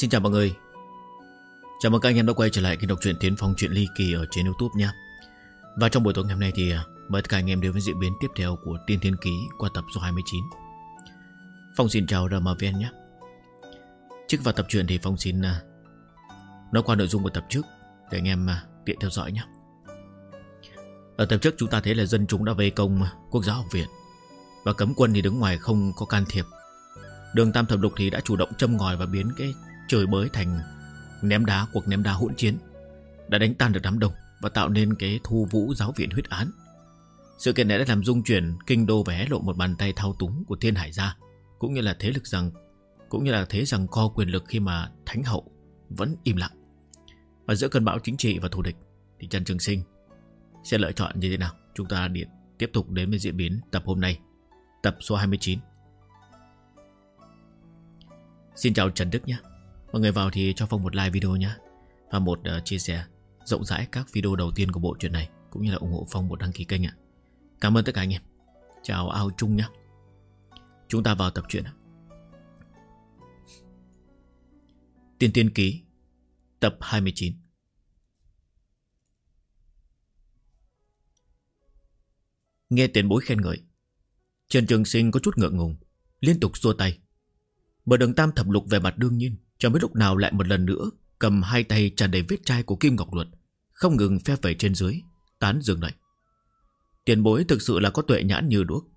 Xin chào mọi người. Chào mừng các anh em đã quay trở lại kênh đọc truyện Tiến Phong truyện ly kỳ ở trên youtube nhé. Và trong buổi tối ngày hôm nay thì à, mời tất cả anh em đến với diễn biến tiếp theo của Tiên Thiên Ký qua tập số 29 Phong xin chào RMVN nhé. Trước vào tập truyện thì Phong xin à, nói qua nội dung của tập trước để anh em à, tiện theo dõi nhé. Ở tập trước chúng ta thấy là dân chúng đã vây công quốc giáo học viện Và cấm quân thì đứng ngoài không có can thiệp. Đường Tam Thập Lục thì đã chủ động châm ngòi và biến cái trời bới thành ném đá cuộc ném đá hỗn chiến đã đánh tan được đám đông và tạo nên cái thu vũ giáo viện huyết án. Sự kiện này đã làm dung chuyển kinh đô và hé lộ một bàn tay thao túng của Thiên Hải gia, cũng như là thế lực rằng cũng như là thế rằng co quyền lực khi mà Thánh hậu vẫn im lặng. Và giữa cơn bão chính trị và thù địch thì Trần Trường Sinh sẽ lựa chọn như thế nào? Chúng ta điện tiếp tục đến với diễn biến tập hôm nay, tập số 29. Xin chào Trần Đức nhé. Mọi người vào thì cho Phong một like video nhé. Và một uh, chia sẻ rộng rãi các video đầu tiên của bộ truyện này. Cũng như là ủng hộ Phong một đăng ký kênh ạ. Cảm ơn tất cả anh em. Chào ao chung nhé. Chúng ta vào tập truyện. Tiên Tiên Ký Tập 29 Nghe tiền bối khen ngợi Trần Trường Sinh có chút ngượng ngùng Liên tục xua tay bởi đường tam thập lục về mặt đương nhiên Chẳng biết lúc nào lại một lần nữa Cầm hai tay tràn đầy vết chai của Kim Ngọc Luật, Không ngừng phe phẩy trên dưới, Tán dương lại Tiền bối thực sự là có tuệ nhãn như đuốc.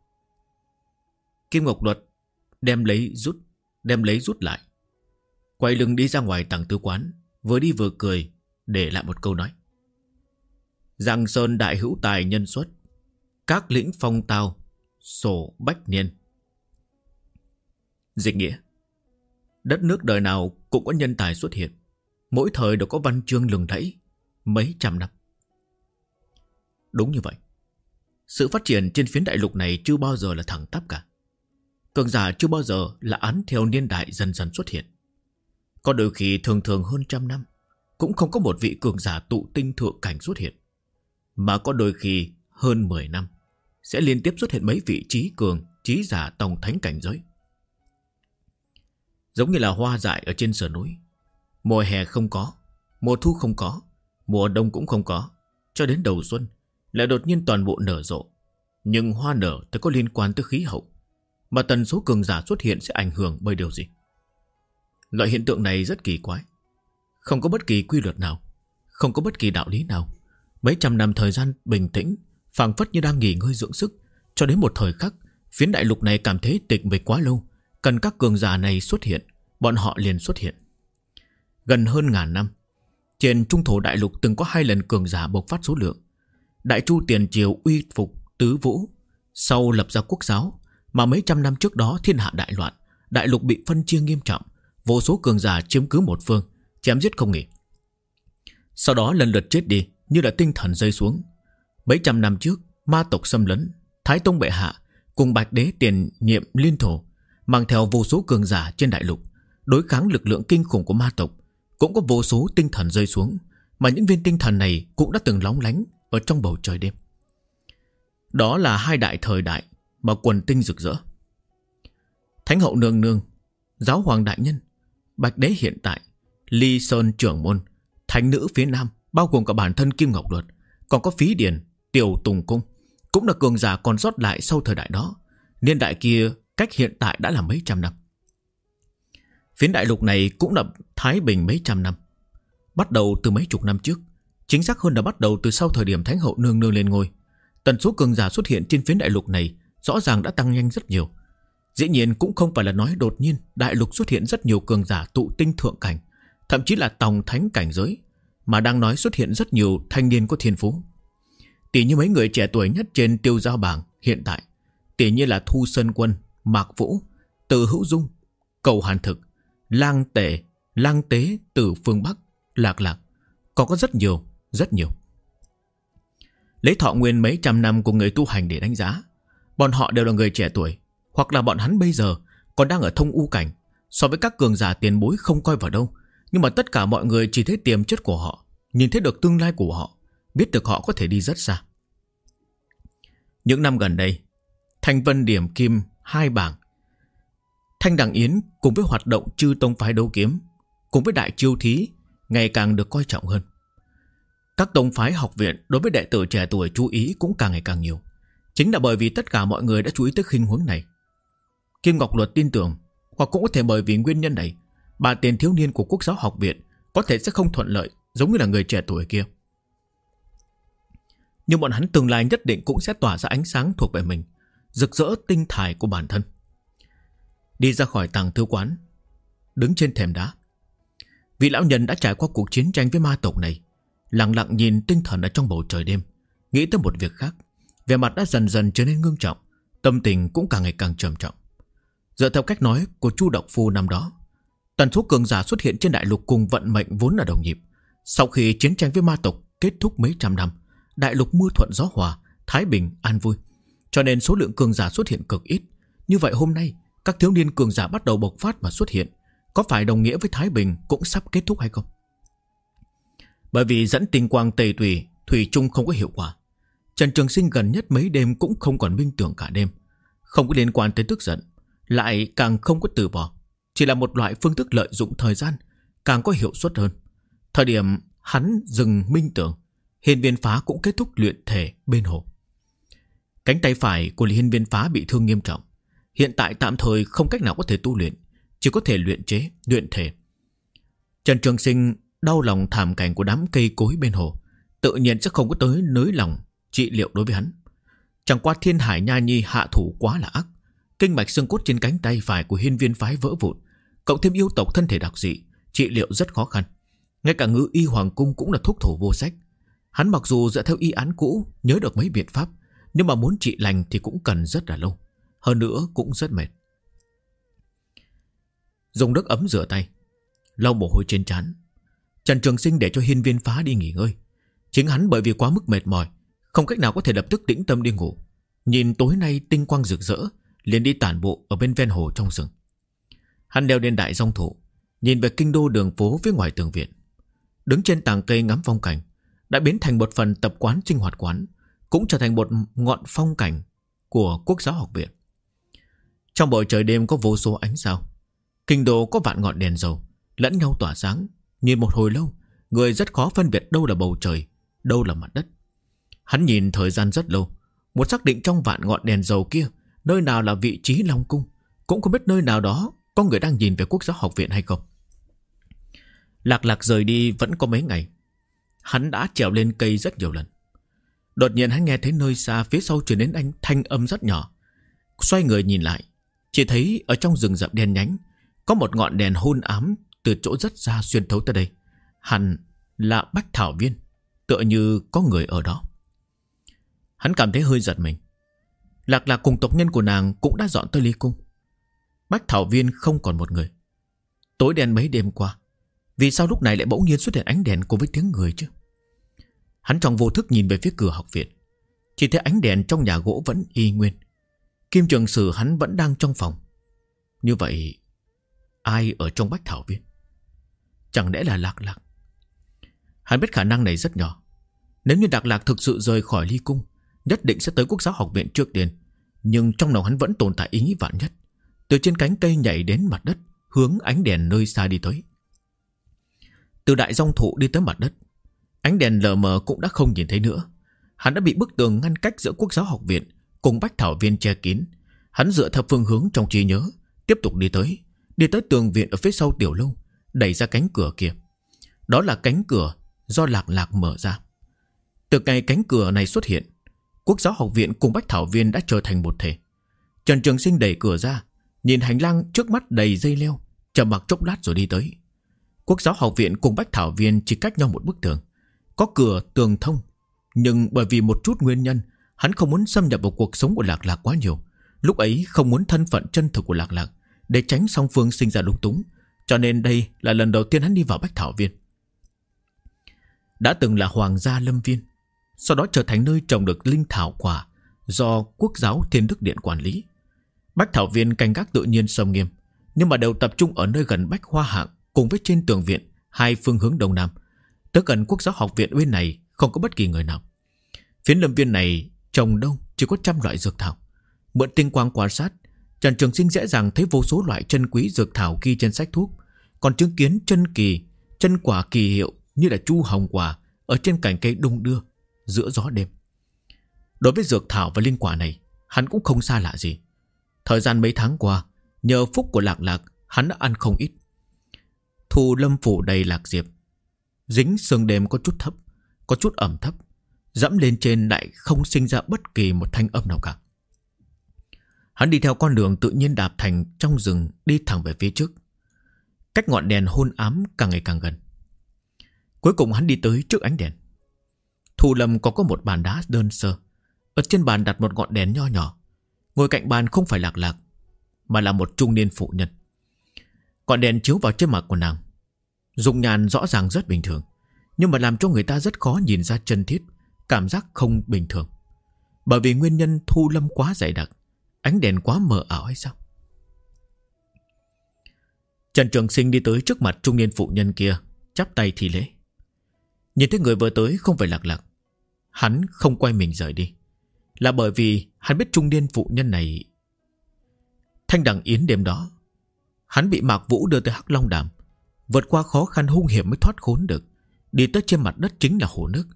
Kim Ngọc Luật Đem lấy rút, Đem lấy rút lại. Quay lưng đi ra ngoài tầng tư quán, Vừa đi vừa cười, Để lại một câu nói. Giang Sơn đại hữu tài nhân xuất, Các lĩnh phong tao, Sổ bách niên. Dịch nghĩa. Đất nước đời nào cũng có nhân tài xuất hiện. Mỗi thời đều có văn chương lừng lẫy mấy trăm năm. Đúng như vậy. Sự phát triển trên phiến đại lục này chưa bao giờ là thẳng tắp cả. Cường giả chưa bao giờ là án theo niên đại dần dần xuất hiện. Có đôi khi thường thường hơn trăm năm, cũng không có một vị cường giả tụ tinh thượng cảnh xuất hiện. Mà có đôi khi hơn 10 năm, sẽ liên tiếp xuất hiện mấy vị trí cường, trí giả tổng thánh cảnh giới. Giống như là hoa dại ở trên sườn núi. Mùa hè không có, Mùa thu không có, Mùa đông cũng không có, Cho đến đầu xuân Lại đột nhiên toàn bộ nở rộ. Nhưng hoa nở thì có liên quan tới khí hậu, Mà tần số cường giả xuất hiện sẽ ảnh hưởng bởi điều gì? Loại hiện tượng này rất kỳ quái. Không có bất kỳ quy luật nào, Không có bất kỳ đạo lý nào. Mấy trăm năm thời gian bình tĩnh, phảng phất như đang nghỉ ngơi dưỡng sức, Cho đến một thời khắc, Phiến đại lục này cảm thấy tịch mịch quá lâu. Cần các cường giả này xuất hiện, Bọn họ liền xuất hiện. Gần hơn ngàn năm, Trên trung thổ đại lục từng có hai lần cường giả bộc phát số lượng. Đại chu tiền triều uy phục tứ vũ, Sau lập ra quốc giáo, Mà mấy trăm năm trước đó thiên hạ đại loạn, Đại lục bị phân chia nghiêm trọng, Vô số cường giả chiếm cứ một phương, Chém giết không nghỉ. Sau đó lần lượt chết đi Như là tinh thần rơi xuống. Mấy trăm năm trước, Ma tộc xâm lấn, Thái Tông Bệ Hạ Cùng Bạch Đế tiền nhiệm liên thổ mang theo vô số cường giả trên đại lục, đối kháng lực lượng kinh khủng của ma tộc, cũng có vô số tinh thần rơi xuống, mà những viên tinh thần này cũng đã từng lóng lánh ở trong bầu trời đêm. Đó là hai đại thời đại mà quần tinh rực rỡ. Thánh hậu nương nương, giáo hoàng đại nhân, bạch đế hiện tại, ly sơn trưởng môn, thánh nữ phía nam, bao gồm cả bản thân Kim Ngọc Luật, còn có phí điền, tiểu tùng cung, cũng là cường giả còn sót lại sau thời đại đó. Niên đại kia Cách hiện tại đã là mấy trăm năm. Phiến đại lục này cũng là Thái Bình mấy trăm năm. Bắt đầu từ mấy chục năm trước, Chính xác hơn là bắt đầu từ sau thời điểm Thánh hậu nương nương lên ngôi. Tần số cường giả xuất hiện trên phiến đại lục này Rõ ràng đã tăng nhanh rất nhiều. Dĩ nhiên cũng không phải là nói đột nhiên, Đại lục xuất hiện rất nhiều cường giả tụ tinh thượng cảnh, Thậm chí là tòng thánh cảnh giới, Mà đang nói xuất hiện rất nhiều thanh niên có thiên phú. Tỷ như mấy người trẻ tuổi nhất trên tiêu giao bảng hiện tại, Tỷ như là Thu Sơn Quân Mạc Vũ, Từ Hữu Dung, Cầu Hàn Thực, Lang Tệ, Lang Tế từ phương Bắc, Lạc Lạc. Còn có rất nhiều, rất nhiều. Lấy thọ nguyên mấy trăm năm của người tu hành để đánh giá. Bọn họ đều là người trẻ tuổi, hoặc là bọn hắn bây giờ còn đang ở thông u cảnh. So với các cường giả tiền bối không coi vào đâu. Nhưng mà tất cả mọi người chỉ thấy tiềm chất của họ, nhìn thấy được tương lai của họ, biết được họ có thể đi rất xa. Những năm gần đây, Thanh Vân Điểm Kim hai bảng. Thanh Đằng Yến cùng với hoạt động chư tông phái đấu kiếm cùng với đại chiêu thí ngày càng được coi trọng hơn. Các tông phái học viện đối với đệ tử trẻ tuổi chú ý cũng càng ngày càng nhiều. Chính là bởi vì tất cả mọi người đã chú ý tới khinh huống này. Kim Ngọc Luật tin tưởng, hoặc cũng có thể bởi vì nguyên nhân này, bà tiền thiếu niên của quốc giáo học viện có thể sẽ không thuận lợi giống như là người trẻ tuổi kia. Nhưng bọn hắn tương lai nhất định cũng sẽ tỏa ra ánh sáng thuộc về mình, rực rỡ tinh thải của bản thân. Đi ra khỏi tàng thư quán, đứng trên thềm đá. Vị lão nhân đã trải qua cuộc chiến tranh với ma tộc này, lặng lặng nhìn tinh thần ở trong bầu trời đêm, nghĩ tới một việc khác. Về mặt đã dần dần trở nên ngưng trọng, tâm tình cũng càng ngày càng trầm trọng. Dựa theo cách nói của Chu Độc Phu năm đó, tần số cường giả xuất hiện trên đại lục cùng vận mệnh vốn là đồng nhịp. Sau khi chiến tranh với ma tộc kết thúc mấy trăm năm, đại lục mưa thuận gió hòa, thái bình, an vui. Cho nên số lượng cường giả xuất hiện cực ít. Như vậy hôm nay, các thiếu niên cường giả bắt đầu bộc phát và xuất hiện. Có phải đồng nghĩa với Thái Bình cũng sắp kết thúc hay không? Bởi vì dẫn tinh quang tề tùy, Thủy chung không có hiệu quả. Trần Trường Sinh gần nhất mấy đêm cũng không còn minh tưởng cả đêm. Không có liên quan tới tức giận, lại càng không có từ bỏ. Chỉ là một loại phương thức lợi dụng thời gian, càng có hiệu suất hơn. Thời điểm hắn dừng minh tưởng, hiền viên phá cũng kết thúc luyện thể bên hồ. Cánh tay phải của hiên viên phá bị thương nghiêm trọng. Hiện tại tạm thời không cách nào có thể tu luyện, chỉ có thể luyện chế, luyện thể. Trần Trường Sinh đau lòng thảm cảnh của đám cây cối bên hồ, tự nhiên sẽ không có tới nới lòng trị liệu đối với hắn. Chẳng qua thiên hải nha nhi hạ thủ quá là ác. Kinh mạch xương cốt trên cánh tay phải của hiên viên phái vỡ vụn. Cộng thêm yêu tộc thân thể đặc dị, trị liệu rất khó khăn. Ngay cả ngữ y hoàng cung cũng là thuốc thủ vô sách. Hắn mặc dù dựa theo y án cũ, nhớ được mấy biện pháp, nếu mà muốn trị lành thì cũng cần rất là lâu. Hơn nữa cũng rất mệt. Dùng nước ấm rửa tay, lau mồ hôi trên trán. Trần Trường Sinh để cho hiên viên phá đi nghỉ ngơi. Chính hắn bởi vì quá mức mệt mỏi, không cách nào có thể lập tức tĩnh tâm đi ngủ Nhìn tối nay tinh quang rực rỡ liền đi tản bộ ở bên ven hồ trong rừng Hắn đeo lên đại dòng thủ Nhìn về kinh đô đường phố phía ngoài tường viện Đứng trên tàng cây ngắm phong cảnh Đã biến thành một phần tập quán sinh hoạt quán cũng trở thành một ngọn phong cảnh Của quốc giáo học viện. Trong bầu trời đêm có vô số ánh sao, Kinh đô có vạn ngọn đèn dầu, Lẫn nhau tỏa sáng. Nhìn một hồi lâu, Người rất khó phân biệt đâu là bầu trời, Đâu là mặt đất. Hắn nhìn thời gian rất lâu, muốn xác định trong vạn ngọn đèn dầu kia, Nơi nào là vị trí Long Cung, Cũng không biết nơi nào đó Có người đang nhìn về quốc giáo học viện hay không. Lạc lạc rời đi vẫn có mấy ngày, Hắn đã trèo lên cây rất nhiều lần. Đột nhiên hắn nghe thấy nơi xa Phía sau truyền đến anh thanh âm rất nhỏ. Xoay người nhìn lại, Chỉ thấy ở trong rừng rậm đen nhánh, Có một ngọn đèn hôn ám Từ chỗ rất xa xuyên thấu tới đây. Hẳn là Bách Thảo Viên, Tựa như có người ở đó. Hắn cảm thấy hơi giật mình. Lạc lạc cùng tộc nhân của nàng Cũng đã dọn tới ly cung. Bách Thảo Viên không còn một người. Tối đen mấy đêm qua, Vì sao lúc này lại bỗng nhiên xuất hiện ánh đèn cùng với tiếng người chứ? Hắn trong vô thức nhìn về phía cửa học viện. Chỉ thấy ánh đèn trong nhà gỗ vẫn y nguyên. Kim trường sử hắn vẫn đang trong phòng. Như vậy, Ai ở trong Bách Thảo Viên? Chẳng lẽ là Lạc Lạc? Hắn biết khả năng này rất nhỏ. Nếu như Lạc Lạc thực sự rời khỏi ly cung, Nhất định sẽ tới quốc giáo học viện trước tiên. Nhưng trong lòng hắn vẫn tồn tại ý nghĩ vạn nhất. Từ trên cánh cây nhảy đến mặt đất, Hướng ánh đèn nơi xa đi tới. Từ đại dòng thụ đi tới mặt đất Ánh đèn lờ mờ cũng đã không nhìn thấy nữa Hắn đã bị bức tường ngăn cách giữa quốc giáo học viện Cùng bách thảo viên che kín Hắn dựa theo phương hướng trong trí nhớ Tiếp tục đi tới Đi tới tường viện ở phía sau tiểu lâu Đẩy ra cánh cửa kia Đó là cánh cửa do lạc lạc mở ra Từ ngày cánh cửa này xuất hiện Quốc giáo học viện cùng Bách Thảo Viên đã trở thành một thể. Trần Trường Sinh đẩy cửa ra, nhìn hành lang trước mắt đầy dây leo, chậm mặc chốc lát rồi đi tới. Quốc giáo học viện cùng Bách Thảo Viên chỉ cách nhau một bức tường. Có cửa tường thông, nhưng bởi vì một chút nguyên nhân, hắn không muốn xâm nhập vào cuộc sống của Lạc Lạc quá nhiều. Lúc ấy không muốn thân phận chân thực của Lạc Lạc, để tránh song phương sinh ra lúng túng. Cho nên đây là lần đầu tiên hắn đi vào Bách Thảo Viên. Đã từng là Hoàng gia Lâm Viên, sau đó trở thành nơi trồng được linh thảo quả do quốc giáo thiên đức điện quản lý. Bách thảo viên canh gác tự nhiên sông nghiêm, nhưng mà đều tập trung ở nơi gần bách hoa hạng cùng với trên tường viện hai phương hướng đông nam. Tới gần quốc giáo học viện bên này không có bất kỳ người nào. Phiến lâm viên này trồng đâu chỉ có trăm loại dược thảo. Mượn tinh quang quan sát, Trần Trường Sinh dễ dàng thấy vô số loại chân quý dược thảo ghi trên sách thuốc, Còn chứng kiến chân kỳ Chân quả kỳ hiệu như là chu hồng quả Ở trên cành cây đung đưa Giữa gió đêm Đối với dược thảo và linh quả này Hắn cũng không xa lạ gì Thời gian mấy tháng qua Nhờ phúc của lạc lạc Hắn đã ăn không ít Thù lâm phủ đầy lạc diệp Dính sương đêm có chút thấp Có chút ẩm thấp Dẫm lên trên lại không sinh ra bất kỳ một thanh âm nào cả Hắn đi theo con đường tự nhiên đạp thành trong rừng đi thẳng về phía trước. Cách ngọn đèn hôn ám càng ngày càng gần. Cuối cùng hắn đi tới trước ánh đèn. Thù lầm có có một bàn đá đơn sơ. Ở trên bàn đặt một ngọn đèn nho nhỏ. Ngồi cạnh bàn không phải lạc lạc, mà là một trung niên phụ nhân. Ngọn đèn chiếu vào trên mặt của nàng. Dùng nhàn rõ ràng rất bình thường. Nhưng mà làm cho người ta rất khó nhìn ra chân thiết, cảm giác không bình thường. Bởi vì nguyên nhân thu lâm quá dày đặc Ánh đèn quá mờ ảo hay sao Trần Trường Sinh đi tới trước mặt trung niên phụ nhân kia Chắp tay thì lễ Nhìn thấy người vừa tới không phải lạc lạc Hắn không quay mình rời đi Là bởi vì hắn biết trung niên phụ nhân này Thanh đằng yến đêm đó Hắn bị Mạc Vũ đưa tới Hắc Long Đàm Vượt qua khó khăn hung hiểm mới thoát khốn được. Đi tới trên mặt đất chính là hồ nước.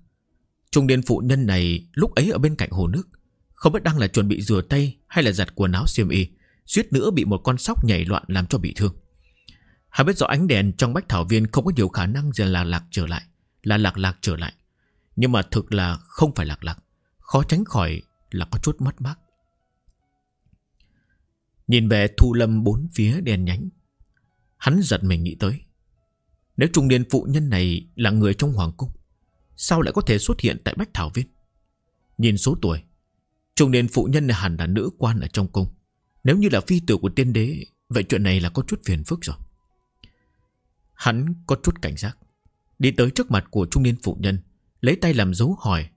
Trung niên phụ nhân này lúc ấy ở bên cạnh hồ nước. Không biết đang là chuẩn bị rửa tay Hay là giặt quần áo xiêm y, Suýt nữa bị một con sóc nhảy loạn làm cho bị thương. Hà biết rõ ánh đèn trong bách thảo viên Không có nhiều khả năng giờ là lạc trở lại, Là lạc lạc trở lại. Nhưng mà thực là không phải lạc lạc, Khó tránh khỏi là có chút mất mát. Nhìn về thu lâm bốn phía đèn nhánh, Hắn giật mình nghĩ tới. Nếu trung niên phụ nhân này Là người trong hoàng cung, Sao lại có thể xuất hiện tại Bách Thảo Viên? Nhìn số tuổi, Trung niên phụ nhân này hẳn là nữ quan ở trong cung. Nếu như là phi tử của tiên đế, Vậy chuyện này là có chút phiền phức rồi. Hắn có chút cảnh giác, Đi tới trước mặt của trung niên phụ nhân, Lấy tay làm dấu hỏi,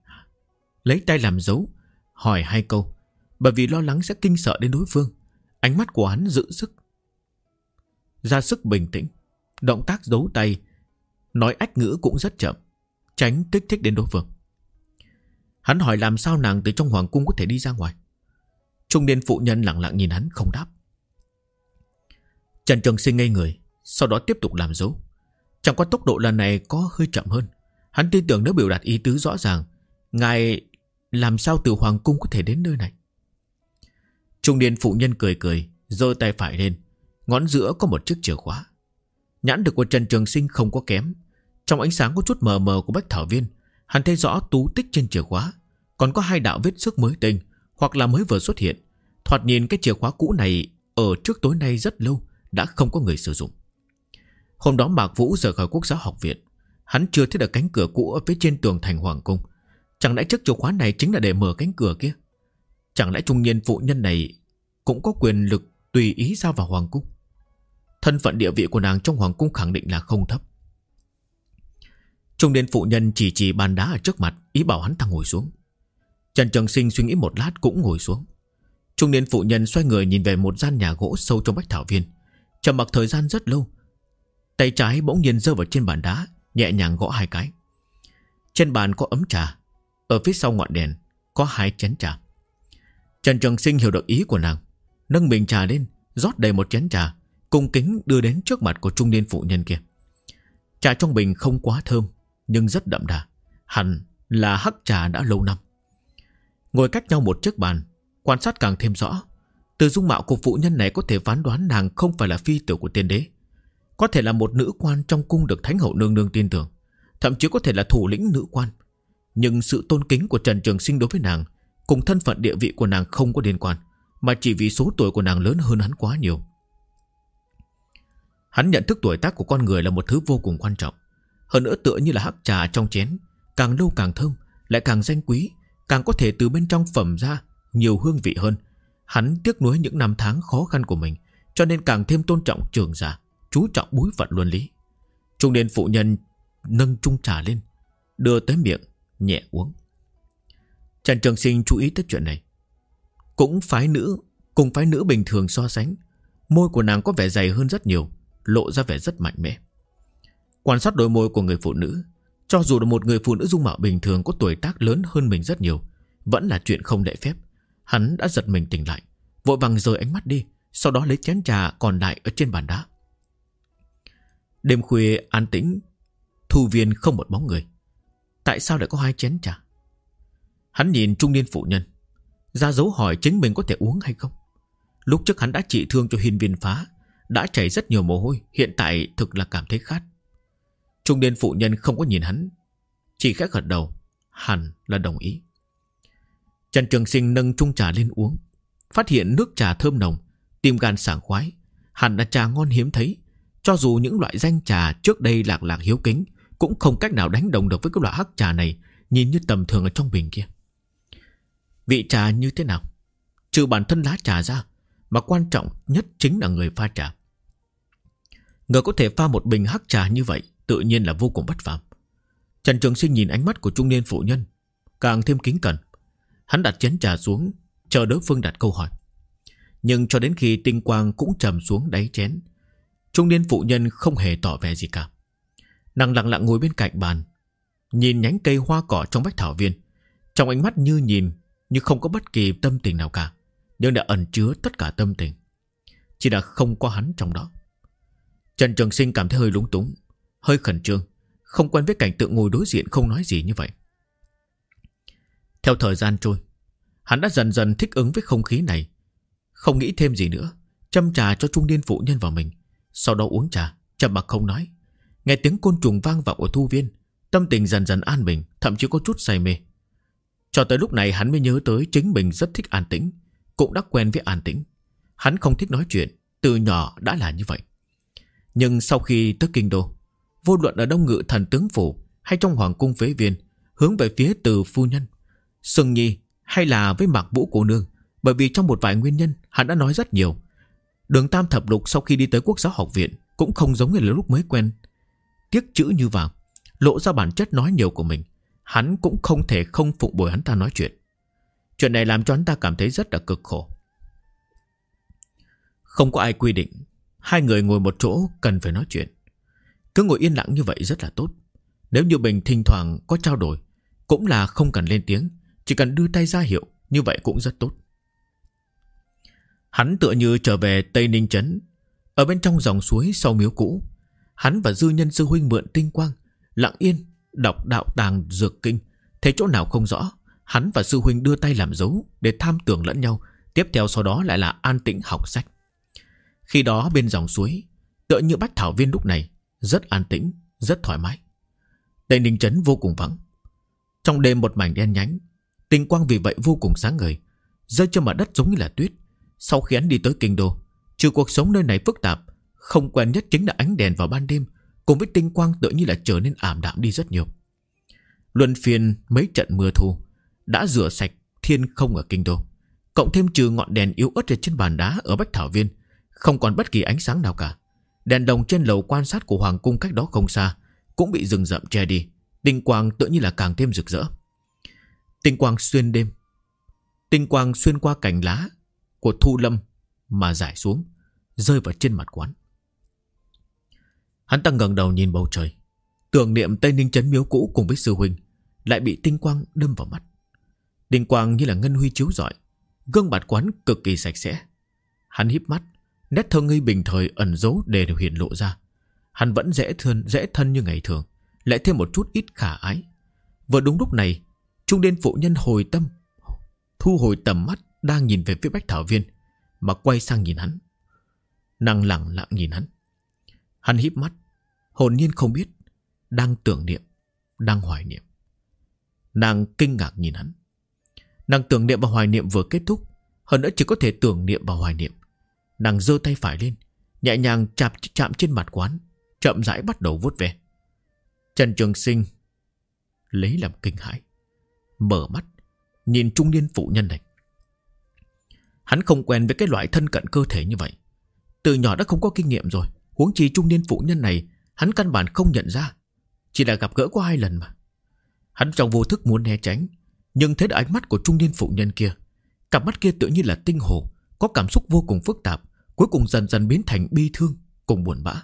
Lấy tay làm dấu Hỏi hai câu, Bởi vì lo lắng sẽ kinh sợ đến đối phương. Ánh mắt của hắn giữ sức Ra sức bình tĩnh. Động tác giấu tay. Nói ách ngữ cũng rất chậm, Tránh kích thích đến đối phương. Hắn hỏi làm sao nàng từ trong hoàng cung có thể đi ra ngoài? Trung niên phụ nhân lặng lặng nhìn hắn không đáp. Trần Trường Sinh ngây người, Sau đó tiếp tục làm dấu. Chẳng qua tốc độ lần này có hơi chậm hơn. Hắn tin tưởng nếu biểu đạt ý tứ rõ ràng, Ngài làm sao từ hoàng cung có thể đến nơi này? Trung niên phụ nhân cười cười, giơ tay phải lên. Ngón giữa có một chiếc chìa khóa. Nhãn được của Trần Trường Sinh không có kém. Trong ánh sáng có chút mờ mờ của Bách Thảo Viên, Hắn thấy rõ tú tích trên chìa khóa. Còn có hai đạo vết sức mới tinh, Hoặc là mới vừa xuất hiện. Thoạt nhìn cái chìa khóa cũ này Ở trước tối nay rất lâu Đã không có người sử dụng. Hôm đó Mạc Vũ rời khỏi quốc giáo học viện, Hắn chưa thấy được cánh cửa cũ ở phía trên tường thành Hoàng Cung. Chẳng lẽ chiếc chìa khóa này chính là để mở cánh cửa kia? Chẳng lẽ trung niên phụ nhân này Cũng có quyền lực tùy ý ra vào Hoàng Cung? Thân phận địa vị của nàng trong Hoàng Cung khẳng định là không thấp. Trung niên phụ nhân chỉ chỉ bàn đá ở trước mặt, Ý bảo hắn ta ngồi xuống. Trần Trường Sinh suy nghĩ một lát cũng ngồi xuống. Trung niên phụ nhân xoay người nhìn về một gian nhà gỗ sâu trong bách thảo viên. Trầm mặc thời gian rất lâu. Tay trái bỗng nhiên rơi vào trên bàn đá, Nhẹ nhàng gõ hai cái. Trên bàn có ấm trà, Ở phía sau ngọn đèn có hai chén trà. Trần Trường Sinh hiểu được ý của nàng, Nâng bình trà lên, rót đầy một chén trà Cung kính đưa đến trước mặt của trung niên phụ nhân kia Trà trong bình không quá thơm nhưng rất đậm đà. Hẳn là hắc trà đã lâu năm. Ngồi cách nhau một chiếc bàn, quan sát càng thêm rõ. Từ dung mạo của phụ nhân này có thể phán đoán nàng không phải là phi tử của tiên đế. Có thể là một nữ quan trong cung được Thánh hậu nương nương tin tưởng. Thậm chí có thể là thủ lĩnh nữ quan. Nhưng sự tôn kính của Trần Trường Sinh đối với nàng cùng thân phận địa vị của nàng không có liên quan, mà chỉ vì số tuổi của nàng lớn hơn hắn quá nhiều. Hắn nhận thức tuổi tác của con người là một thứ vô cùng quan trọng. Hơn nữa tựa như là hắc trà trong chén, Càng lâu càng thơm, Lại càng danh quý, Càng có thể từ bên trong phẩm ra Nhiều hương vị hơn. Hắn tiếc nuối những năm tháng khó khăn của mình, Cho nên càng thêm tôn trọng trường giả, Chú trọng bối phận luân lý. Trung niên phụ nhân nâng chung trà lên, Đưa tới miệng, Nhẹ uống. Trần Trường Sinh chú ý tới chuyện này. Cũng phái nữ, Cùng phái nữ bình thường so sánh, Môi của nàng có vẻ dày hơn rất nhiều. Lộ ra vẻ rất mạnh mẽ. Quan sát đôi môi của người phụ nữ, Cho dù là một người phụ nữ dung mạo bình thường Có tuổi tác lớn hơn mình rất nhiều, Vẫn là chuyện không lễ phép. Hắn đã giật mình tỉnh lại, Vội vàng rời ánh mắt đi, Sau đó lấy chén trà còn lại ở trên bàn đá. Đêm khuya an tĩnh, Thu viên không một bóng người. Tại sao lại có hai chén trà? Hắn nhìn trung niên phụ nhân, ra dấu hỏi chính mình có thể uống hay không. Lúc trước hắn đã trị thương cho hiên viên phá đã chảy rất nhiều mồ hôi, Hiện tại thực là cảm thấy khát. Trung niên phụ nhân không có nhìn hắn, Chỉ khẽ gật đầu, Hẳn là đồng ý. Trần Trường Sinh nâng chung trà lên uống, Phát hiện nước trà thơm nồng, Tim gan sảng khoái, Hẳn là trà ngon hiếm thấy, Cho dù những loại danh trà trước đây lạc lạc hiếu kính, Cũng không cách nào đánh đồng được với cái loại hắc trà này, Nhìn như tầm thường ở trong bình kia. Vị trà như thế nào? Trừ bản thân lá trà ra, Mà quan trọng nhất chính là người pha trà. Người có thể pha một bình hắc trà như vậy, Tự nhiên là vô cùng bất phàm. Trần Trường Sinh nhìn ánh mắt của trung niên phụ nhân, Càng thêm kính cẩn. Hắn đặt chén trà xuống, Chờ đối phương đặt câu hỏi. Nhưng cho đến khi tinh quang cũng trầm xuống đáy chén, Trung niên phụ nhân không hề tỏ vẻ gì cả. Nàng lặng lặng ngồi bên cạnh bàn, Nhìn nhánh cây hoa cỏ trong bách thảo viên. Trong ánh mắt như nhìn, Nhưng không có bất kỳ tâm tình nào cả, Nhưng đã ẩn chứa tất cả tâm tình. Chỉ là không có hắn trong đó. Trần Trường Sinh cảm thấy hơi lúng túng, Hơi khẩn trương, Không quen với cảnh tượng ngồi đối diện không nói gì như vậy. Theo thời gian trôi, Hắn đã dần dần thích ứng với không khí này, Không nghĩ thêm gì nữa, Châm trà cho trung niên phụ nhân vào mình, Sau đó uống trà Chậm bạc không nói, Nghe tiếng côn trùng vang vọng ở thu viên, Tâm tình dần dần an bình, Thậm chí có chút say mê. Cho tới lúc này hắn mới nhớ tới chính mình rất thích an tĩnh, Cũng đã quen với an tĩnh. Hắn không thích nói chuyện, Từ nhỏ đã là như vậy. Nhưng sau khi tới kinh đô Vô luận ở Đông Ngự thần tướng phủ Hay trong hoàng cung phế viên Hướng về phía từ phu nhân xuân Nhi hay là với Mạc Vũ cổ nương, bởi vì trong một vài nguyên nhân hắn đã nói rất nhiều. Đường Tam thập lục sau khi đi tới quốc giáo học viện cũng không giống như là lúc mới quen. Tiếc chữ như vào, lộ ra bản chất nói nhiều của mình, hắn cũng không thể không phụng bồi hắn ta nói chuyện. Chuyện này làm cho hắn ta cảm thấy rất là cực khổ. Không có ai quy định, hai người ngồi một chỗ cần phải nói chuyện. Cứ ngồi yên lặng như vậy rất là tốt. Nếu như Bình thỉnh thoảng có trao đổi, cũng là không cần lên tiếng, chỉ cần đưa tay ra hiệu Như vậy cũng rất tốt. Hắn tựa như trở về Tây Ninh Trấn. Ở bên trong dòng suối sau miếu cũ Hắn và dư nhân sư huynh mượn tinh quang Lặng yên Đọc đạo tàng dược kinh. Thấy chỗ nào không rõ Hắn và sư huynh đưa tay làm dấu Để tham tưởng lẫn nhau. Tiếp theo sau đó lại là an tĩnh học sách. Khi đó bên dòng suối Tựa như bách thảo viên lúc này Rất an tĩnh, rất thoải mái. Tây Ninh Trấn vô cùng vắng. Trong đêm một mảnh đen nhánh Tinh quang vì vậy vô cùng sáng ngời Rơi cho mặt đất giống như là tuyết. Sau khi hắn đi tới kinh đô Trừ cuộc sống nơi này phức tạp Không quen nhất chính là ánh đèn vào ban đêm Cùng với tinh quang tựa như là trở nên ảm đạm đi rất nhiều. Luân phiên mấy trận mưa thu Đã rửa sạch thiên không ở kinh đô. Cộng thêm trừ ngọn đèn yếu ớt trên bàn đá ở Bách Thảo Viên không còn bất kỳ ánh sáng nào cả. Đèn đồng trên lầu quan sát của Hoàng Cung cách đó không xa, Cũng bị rừng rậm che đi. Tinh quang tự như là càng thêm rực rỡ. Tinh quang xuyên đêm. Tinh quang xuyên qua cành lá Của thu lâm Mà giải xuống, Rơi vào trên mặt quán. Hắn ta ngẩng đầu nhìn bầu trời. Tưởng niệm Tây Ninh Trấn miếu cũ cùng với sư huynh Lại bị tinh quang đâm vào mắt Tinh quang như là ngân huy chiếu rọi, Gương mặt quán cực kỳ sạch sẽ. Hắn híp mắt Nét thơ ngây bình thời ẩn giấu để đều hiện lộ ra. Hắn vẫn dễ thân dễ thân như ngày thường, Lại thêm một chút ít khả ái. Vừa đúng lúc này, Trung niên phụ nhân hồi tâm, Thu hồi tầm mắt, Đang nhìn về phía Bách Thảo Viên, Mà quay sang nhìn hắn. Nàng lặng lặng nhìn hắn. Hắn híp mắt, Hồn nhiên không biết, Đang tưởng niệm, Đang hoài niệm. Nàng kinh ngạc nhìn hắn. Nàng tưởng niệm và hoài niệm vừa kết thúc, Hơn nữa chỉ có thể tưởng niệm và hoài niệm. Nàng giơ tay phải lên Nhẹ nhàng chạm, chạm trên mặt quán Chậm rãi bắt đầu vuốt về Trần Trường Sinh Lấy làm kinh hãi Mở mắt Nhìn trung niên phụ nhân này. Hắn không quen với cái loại thân cận cơ thể như vậy. Từ nhỏ đã không có kinh nghiệm rồi Huống chi trung niên phụ nhân này Hắn căn bản không nhận ra Chỉ là gặp gỡ qua hai lần mà. Hắn trong vô thức muốn né tránh Nhưng thấy được ánh mắt của trung niên phụ nhân kia Cặp mắt kia tự như là tinh hồ Có cảm xúc vô cùng phức tạp. Cuối cùng dần dần biến thành bi thương Cùng buồn bã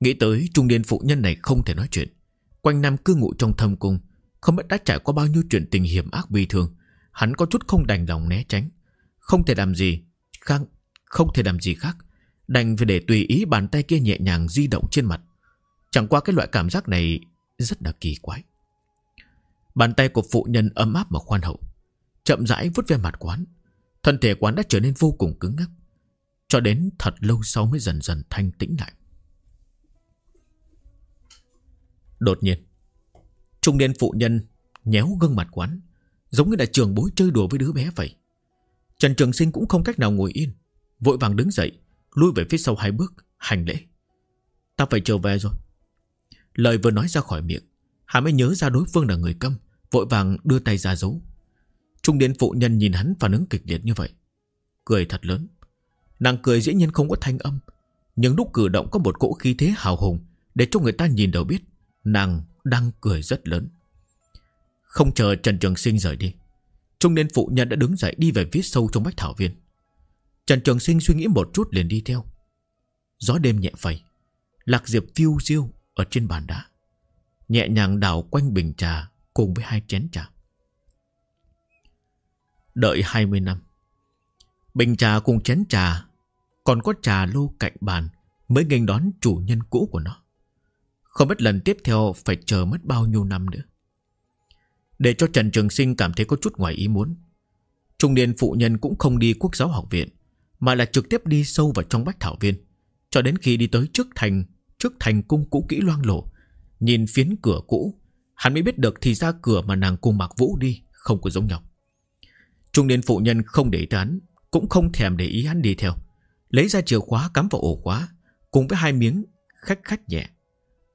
Nghĩ tới trung niên phụ nhân này không thể nói chuyện, Quanh năm cư ngụ trong thâm cung, không biết đã trải qua bao nhiêu chuyện tình hiểm ác bi thương, Hắn có chút không đành lòng né tránh Không thể làm gì khác, Không thể làm gì khác, Đành phải để tùy ý bàn tay kia nhẹ nhàng di động trên mặt Chẳng qua cái loại cảm giác này rất là kỳ quái. Bàn tay của phụ nhân ấm áp mà khoan hậu. Chậm rãi vút về mặt quán. Thân thể quán đã trở nên vô cùng cứng ngắc. Cho đến thật lâu sau mới dần dần thanh tĩnh lại. Đột nhiên, trung niên phụ nhân nhéo gương mặt quán, giống như là trường bối chơi đùa với đứa bé vậy. Trần Trường Sinh cũng không cách nào ngồi yên, vội vàng đứng dậy, lui về phía sau hai bước, hành lễ. Ta phải trở về rồi. Lời vừa nói ra khỏi miệng, hắn mới nhớ ra đối phương là người câm, vội vàng đưa tay ra giấu. Trung niên phụ nhân nhìn hắn phản ứng kịch liệt như vậy, cười thật lớn. Nàng cười dĩ nhiên không có thanh âm, nhưng lúc cử động có một cỗ khí thế hào hùng để cho người ta nhìn đều biết nàng đang cười rất lớn. Không chờ Trần Trường Sinh rời đi, trung niên phụ nhân đã đứng dậy đi về phía sâu trong bách thảo viên. Trần Trường Sinh suy nghĩ một chút liền đi theo. Gió đêm nhẹ phẩy, lạc diệp phiêu diêu ở trên bàn đá. Nhẹ nhàng đảo quanh bình trà cùng với hai chén trà. Đợi 20 năm. Bình trà cùng chén trà, còn có trà lô cạnh bàn mới nghênh đón chủ nhân cũ của nó. Không biết lần tiếp theo phải chờ mất bao nhiêu năm nữa. Để cho Trần Trường Sinh cảm thấy có chút ngoài ý muốn. Trung niên phụ nhân cũng không đi quốc giáo học viện, mà là trực tiếp đi sâu vào trong bách thảo viên. Cho đến khi đi tới trước thành, trước thành cung cũ kỹ loang lổ, nhìn phiến cửa cũ, hắn mới biết được thì ra cửa mà nàng cùng Mạc Vũ đi không có giống nhau. Trung niên phụ nhân không để ý hắn, cũng không thèm để ý hắn đi theo. Lấy ra chìa khóa cắm vào ổ khóa, cùng với hai miếng khách khách nhẹ.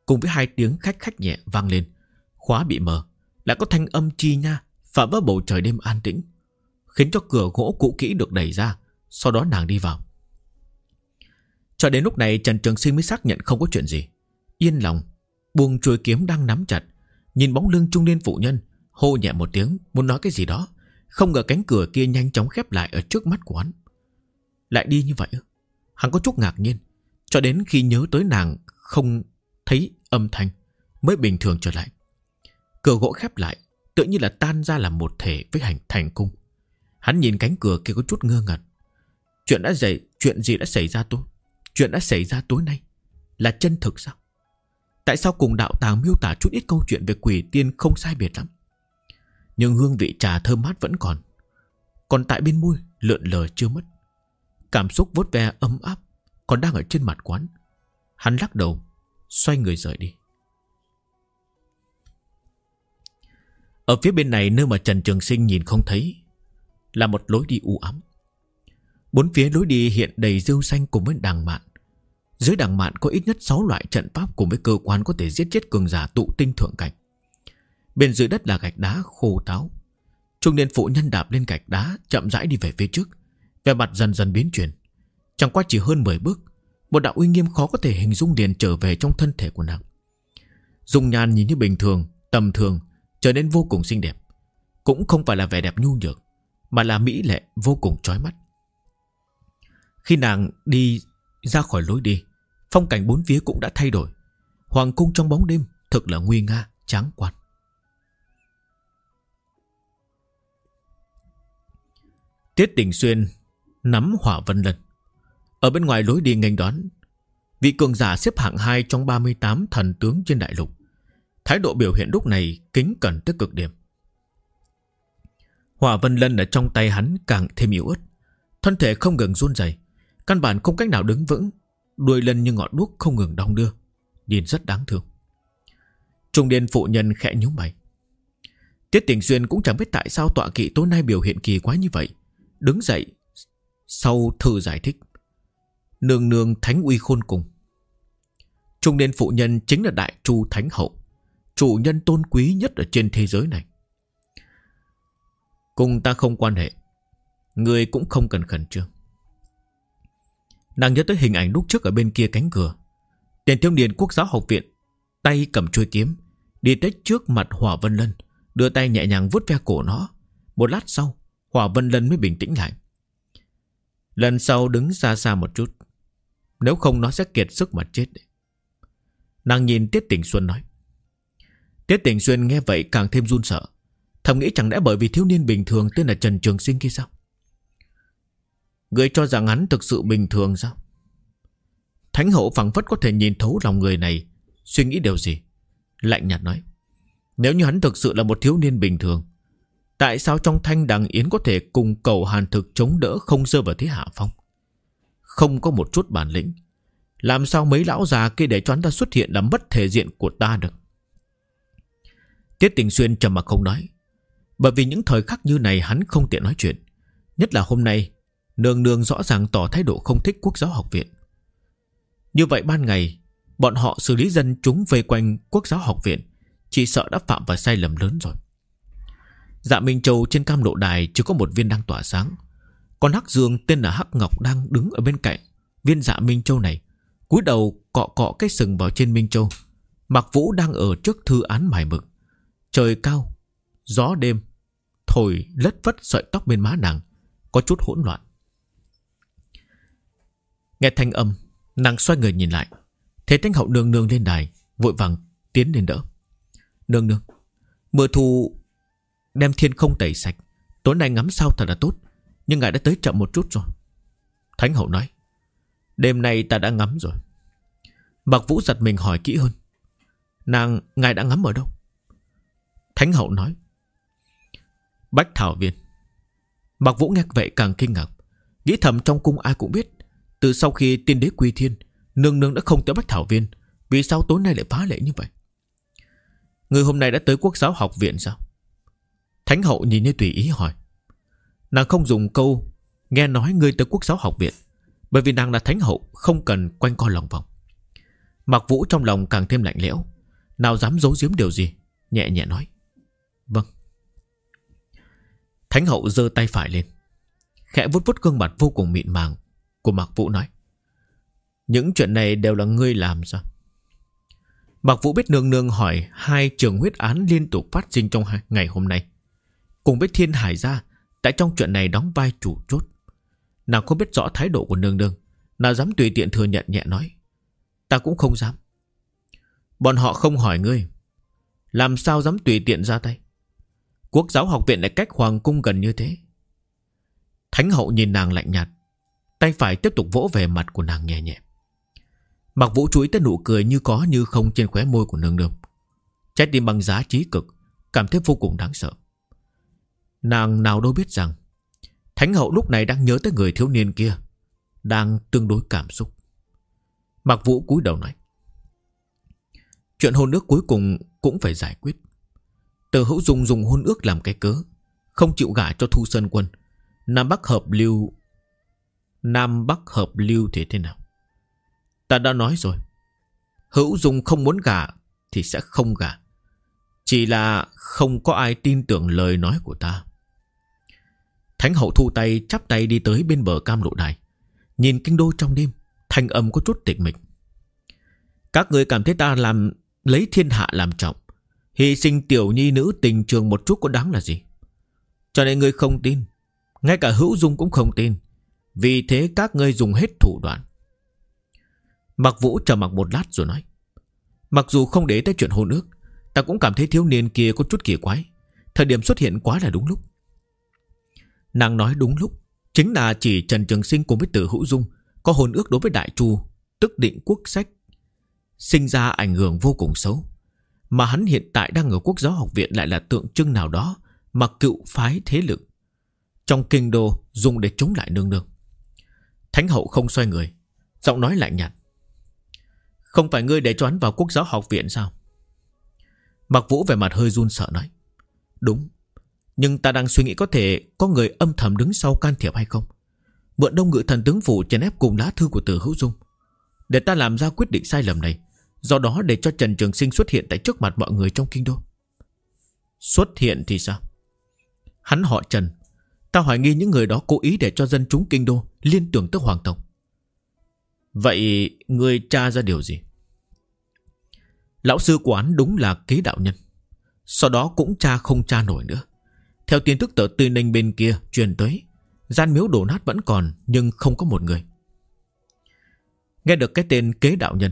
Cùng với hai tiếng khách khách nhẹ vang lên, khóa bị mở, lại có thanh âm chi nha, phạm vỡ bầu trời đêm an tĩnh, khiến cho cửa gỗ cũ kỹ được đẩy ra, sau đó nàng đi vào. Cho đến lúc này Trần Trường Sinh mới xác nhận không có chuyện gì. Yên lòng, buông chuôi kiếm đang nắm chặt, nhìn bóng lưng trung niên phụ nhân, hô nhẹ một tiếng, muốn nói cái gì đó. Không ngờ cánh cửa kia nhanh chóng khép lại ở trước mắt của hắn. Lại đi như vậy Hắn có chút ngạc nhiên, Cho đến khi nhớ tới nàng không thấy âm thanh Mới bình thường trở lại. Cửa gỗ khép lại Tự như là tan ra làm một thể với hành thành cung. Hắn nhìn cánh cửa kia có chút ngơ ngẩn. Chuyện đã dậy, Chuyện gì đã xảy ra tôi Chuyện đã xảy ra tối nay Là chân thực sao? Tại sao cùng đạo tàng miêu tả chút ít câu chuyện về quỷ tiên không sai biệt lắm? Nhưng hương vị trà thơm mát vẫn còn Còn tại bên môi lượn lờ chưa mất. Cảm xúc vốt ve ấm áp Còn đang ở trên mặt quán. Hắn lắc đầu, Xoay người rời đi. Ở phía bên này nơi mà Trần Trường Sinh nhìn không thấy Là một lối đi u ám. Bốn phía lối đi hiện đầy rêu xanh cùng với đằng mạn. Dưới đằng mạn có ít nhất 6 loại trận pháp Cùng với cơ quan có thể giết chết cường giả tụ tinh thượng cảnh. Bên dưới đất là gạch đá khô táo. Trung niên phụ nhân đạp lên gạch đá Chậm rãi đi về phía trước. Về mặt dần dần biến chuyển. Chẳng qua chỉ hơn 10 bước Một đạo uy nghiêm khó có thể hình dung liền trở về trong thân thể của nàng. Dung nhan nhìn như bình thường Tầm thường Trở nên vô cùng xinh đẹp. Cũng không phải là vẻ đẹp nhu nhược Mà là mỹ lệ vô cùng chói mắt. Khi nàng đi ra khỏi lối đi Phong cảnh bốn phía cũng đã thay đổi. Hoàng cung trong bóng đêm Thực là nguy nga, tráng quan. Tiết Tình Xuyên nắm hỏa vân lần. Ở bên ngoài lối đi nghênh đón, vị cường giả xếp hạng 2 trong 38 thần tướng trên đại lục. Thái độ biểu hiện lúc này kính cẩn tới cực điểm. Hỏa vân lân ở trong tay hắn càng thêm yếu ớt. Thân thể không ngừng run rẩy, căn bản không cách nào đứng vững, đuôi lân như ngọn đuốc không ngừng đong đưa, nhìn rất đáng thương. Trung niên phụ nhân khẽ nhíu mày. Tiết Tình duyên cũng chẳng biết tại sao tọa kỵ tối nay biểu hiện kỳ quá như vậy, đứng dậy sau thư giải thích. Nương nương thánh uy khôn cùng. Trung niên phụ nhân chính là đại chu thánh hậu, chủ nhân tôn quý nhất ở trên thế giới này. Cùng ta không quan hệ, người cũng không cần khẩn trương. Nàng nhớ tới hình ảnh lúc trước ở bên kia cánh cửa. Tiền thiếu niên quốc giáo học viện, tay cầm chuôi kiếm, đi tới trước mặt Hỏa Vân Lân, đưa tay nhẹ nhàng vuốt ve cổ nó. Một lát sau, Hỏa Vân Lân mới bình tĩnh lại. Lần sau đứng xa xa một chút. Nếu không nó sẽ kiệt sức mà chết. Nàng nhìn Tiết Tỉnh Xuân nói. Tiết Tỉnh Xuân nghe vậy càng thêm run sợ. Thầm nghĩ chẳng lẽ bởi vì thiếu niên bình thường tên là Trần Trường Sinh kia sao? Người cho rằng hắn thực sự bình thường sao? Thánh hậu phẳng phất có thể nhìn thấu lòng người này Suy nghĩ điều gì Lạnh nhạt nói Nếu như hắn thực sự là một thiếu niên bình thường Tại sao trong thanh đằng yến có thể cùng cầu hàn thực chống đỡ không rơi vào thế hạ phong? Không có một chút bản lĩnh. Làm sao mấy lão già kia để cho hắn ta xuất hiện là mất thể diện của ta được? Tiết tình xuyên trầm mặc không nói. Bởi vì những thời khắc như này hắn không tiện nói chuyện. Nhất là hôm nay, Nương nương rõ ràng tỏ thái độ không thích quốc giáo học viện. Như vậy ban ngày, Bọn họ xử lý dân chúng vây quanh quốc giáo học viện, Chỉ sợ đã phạm vào sai lầm lớn rồi. Dạ Minh Châu trên cam lộ đài Chỉ có một viên đang tỏa sáng. Còn Hắc Dương tên là Hắc Ngọc đang đứng ở bên cạnh. Viên dạ Minh Châu này, cúi đầu cọ cọ cái sừng vào trên Minh Châu. Mạc Vũ đang ở trước thư án mài mực. Trời cao, Gió đêm, Thổi lất vất sợi tóc bên má nàng, Có chút hỗn loạn. Nghe thanh âm, Nàng xoay người nhìn lại. Thấy thanh hậu nương nương lên đài, Vội vàng tiến lên đỡ. Nương nương, Mưa thu đem thiên không tẩy sạch. Tối nay ngắm sao thật là tốt. Nhưng ngài đã tới chậm một chút rồi. Thánh hậu nói Đêm nay ta đã ngắm rồi. Bạc Vũ giật mình hỏi kỹ hơn Nàng, ngài đã ngắm ở đâu? Thánh hậu nói Bách Thảo Viên. Bạc Vũ nghe vậy càng kinh ngạc Nghĩ thầm trong cung ai cũng biết Từ sau khi tiên đế quy thiên Nương nương đã không tới Bách Thảo Viên Vì sao tối nay lại phá lệ như vậy? Người hôm nay đã tới quốc giáo học viện sao? Thánh hậu nhìn như tùy ý hỏi. Nàng không dùng câu, Nghe nói ngươi tới quốc giáo học viện. Bởi vì nàng là thánh hậu, Không cần quanh co lòng vòng. Mặc vũ trong lòng càng thêm lạnh lẽo. Nào dám giấu giếm điều gì? Nhẹ nhẹ nói. Vâng. Thánh hậu giơ tay phải lên. Khẽ vuốt vuốt gương mặt vô cùng mịn màng Của Mạc Vũ nói. Những chuyện này đều là ngươi làm sao? Mạc Vũ biết nương nương hỏi Hai trường huyết án liên tục phát sinh trong ngày hôm nay. Cùng với thiên hải gia Tại trong chuyện này đóng vai chủ chốt. Nàng không biết rõ thái độ của nương nương nàng dám tùy tiện thừa nhận nhẹ nói. Ta cũng không dám. Bọn họ không hỏi ngươi, Làm sao dám tùy tiện ra tay? Quốc giáo học viện lại cách hoàng cung gần như thế. Thánh hậu nhìn nàng lạnh nhạt, Tay phải tiếp tục vỗ về mặt của nàng nhẹ nhẹ. Mặc vũ chú ý tới nụ cười như có như không trên khóe môi của nương nương. Trái tim bằng giá trí cực, Cảm thấy vô cùng đáng sợ. Nàng nào đâu biết rằng, Thánh hậu lúc này đang nhớ tới người thiếu niên kia, Đang tương đối cảm xúc. Mặc Vũ cúi đầu nói, Chuyện hôn ước cuối cùng cũng phải giải quyết. Từ hữu dùng dùng hôn ước làm cái cớ, Không chịu gả cho Thu Sơn Quân. Nam Bắc hợp lưu, Nam Bắc hợp lưu thì thế nào? Ta đã nói rồi, Hữu dùng không muốn gả Thì sẽ không gả. Chỉ là không có ai tin tưởng lời nói của ta. Thánh hậu thu tay chắp tay đi tới bên bờ cam lộ đài. Nhìn kinh đô trong đêm, Thanh âm có chút tịch mịch. Các người cảm thấy ta làm, Lấy thiên hạ làm trọng. Hy sinh tiểu nhi nữ tình trường một chút có đáng là gì? Cho nên ngươi không tin. Ngay cả hữu dung cũng không tin. Vì thế các ngươi dùng hết thủ đoạn. Mặc vũ trầm mặc một lát rồi nói. Mặc dù không để tới chuyện hôn ước, Ta cũng cảm thấy thiếu niên kia có chút kỳ quái. Thời điểm xuất hiện quá là đúng lúc. Nàng nói đúng lúc, Chính là chỉ Trần Trường Sinh cùng với Tử Hữu Dung Có hồn ước đối với Đại Chu, Tức định quốc sách, Sinh ra ảnh hưởng vô cùng xấu. Mà hắn hiện tại đang ở quốc giáo học viện Lại là tượng trưng nào đó Mà cựu phái thế lực Trong kinh đô dùng để chống lại nương nương. Thánh hậu không xoay người, Giọng nói lạnh nhạt. Không phải ngươi để cho hắn vào quốc giáo học viện sao? Mặc vũ về mặt hơi run sợ nói. Đúng nhưng ta đang suy nghĩ có thể Có người âm thầm đứng sau can thiệp hay không? Mượn đông ngự thần tướng phủ chèn ép cùng lá thư của tử hữu dung. Để ta làm ra quyết định sai lầm này, Do đó để cho Trần Trường Sinh xuất hiện Tại trước mặt mọi người trong kinh đô. Xuất hiện thì sao? Hắn họ Trần. Ta hoài nghi những người đó cố ý để cho dân chúng kinh đô Liên tưởng tới Hoàng tộc. Vậy người tra ra điều gì? Lão sư quán đúng là kế đạo nhân. Sau đó cũng tra không tra nổi nữa theo tin tức tờ tư ninh bên kia truyền tới, Gian miếu đổ nát vẫn còn Nhưng không có một người. Nghe được cái tên kế đạo nhân,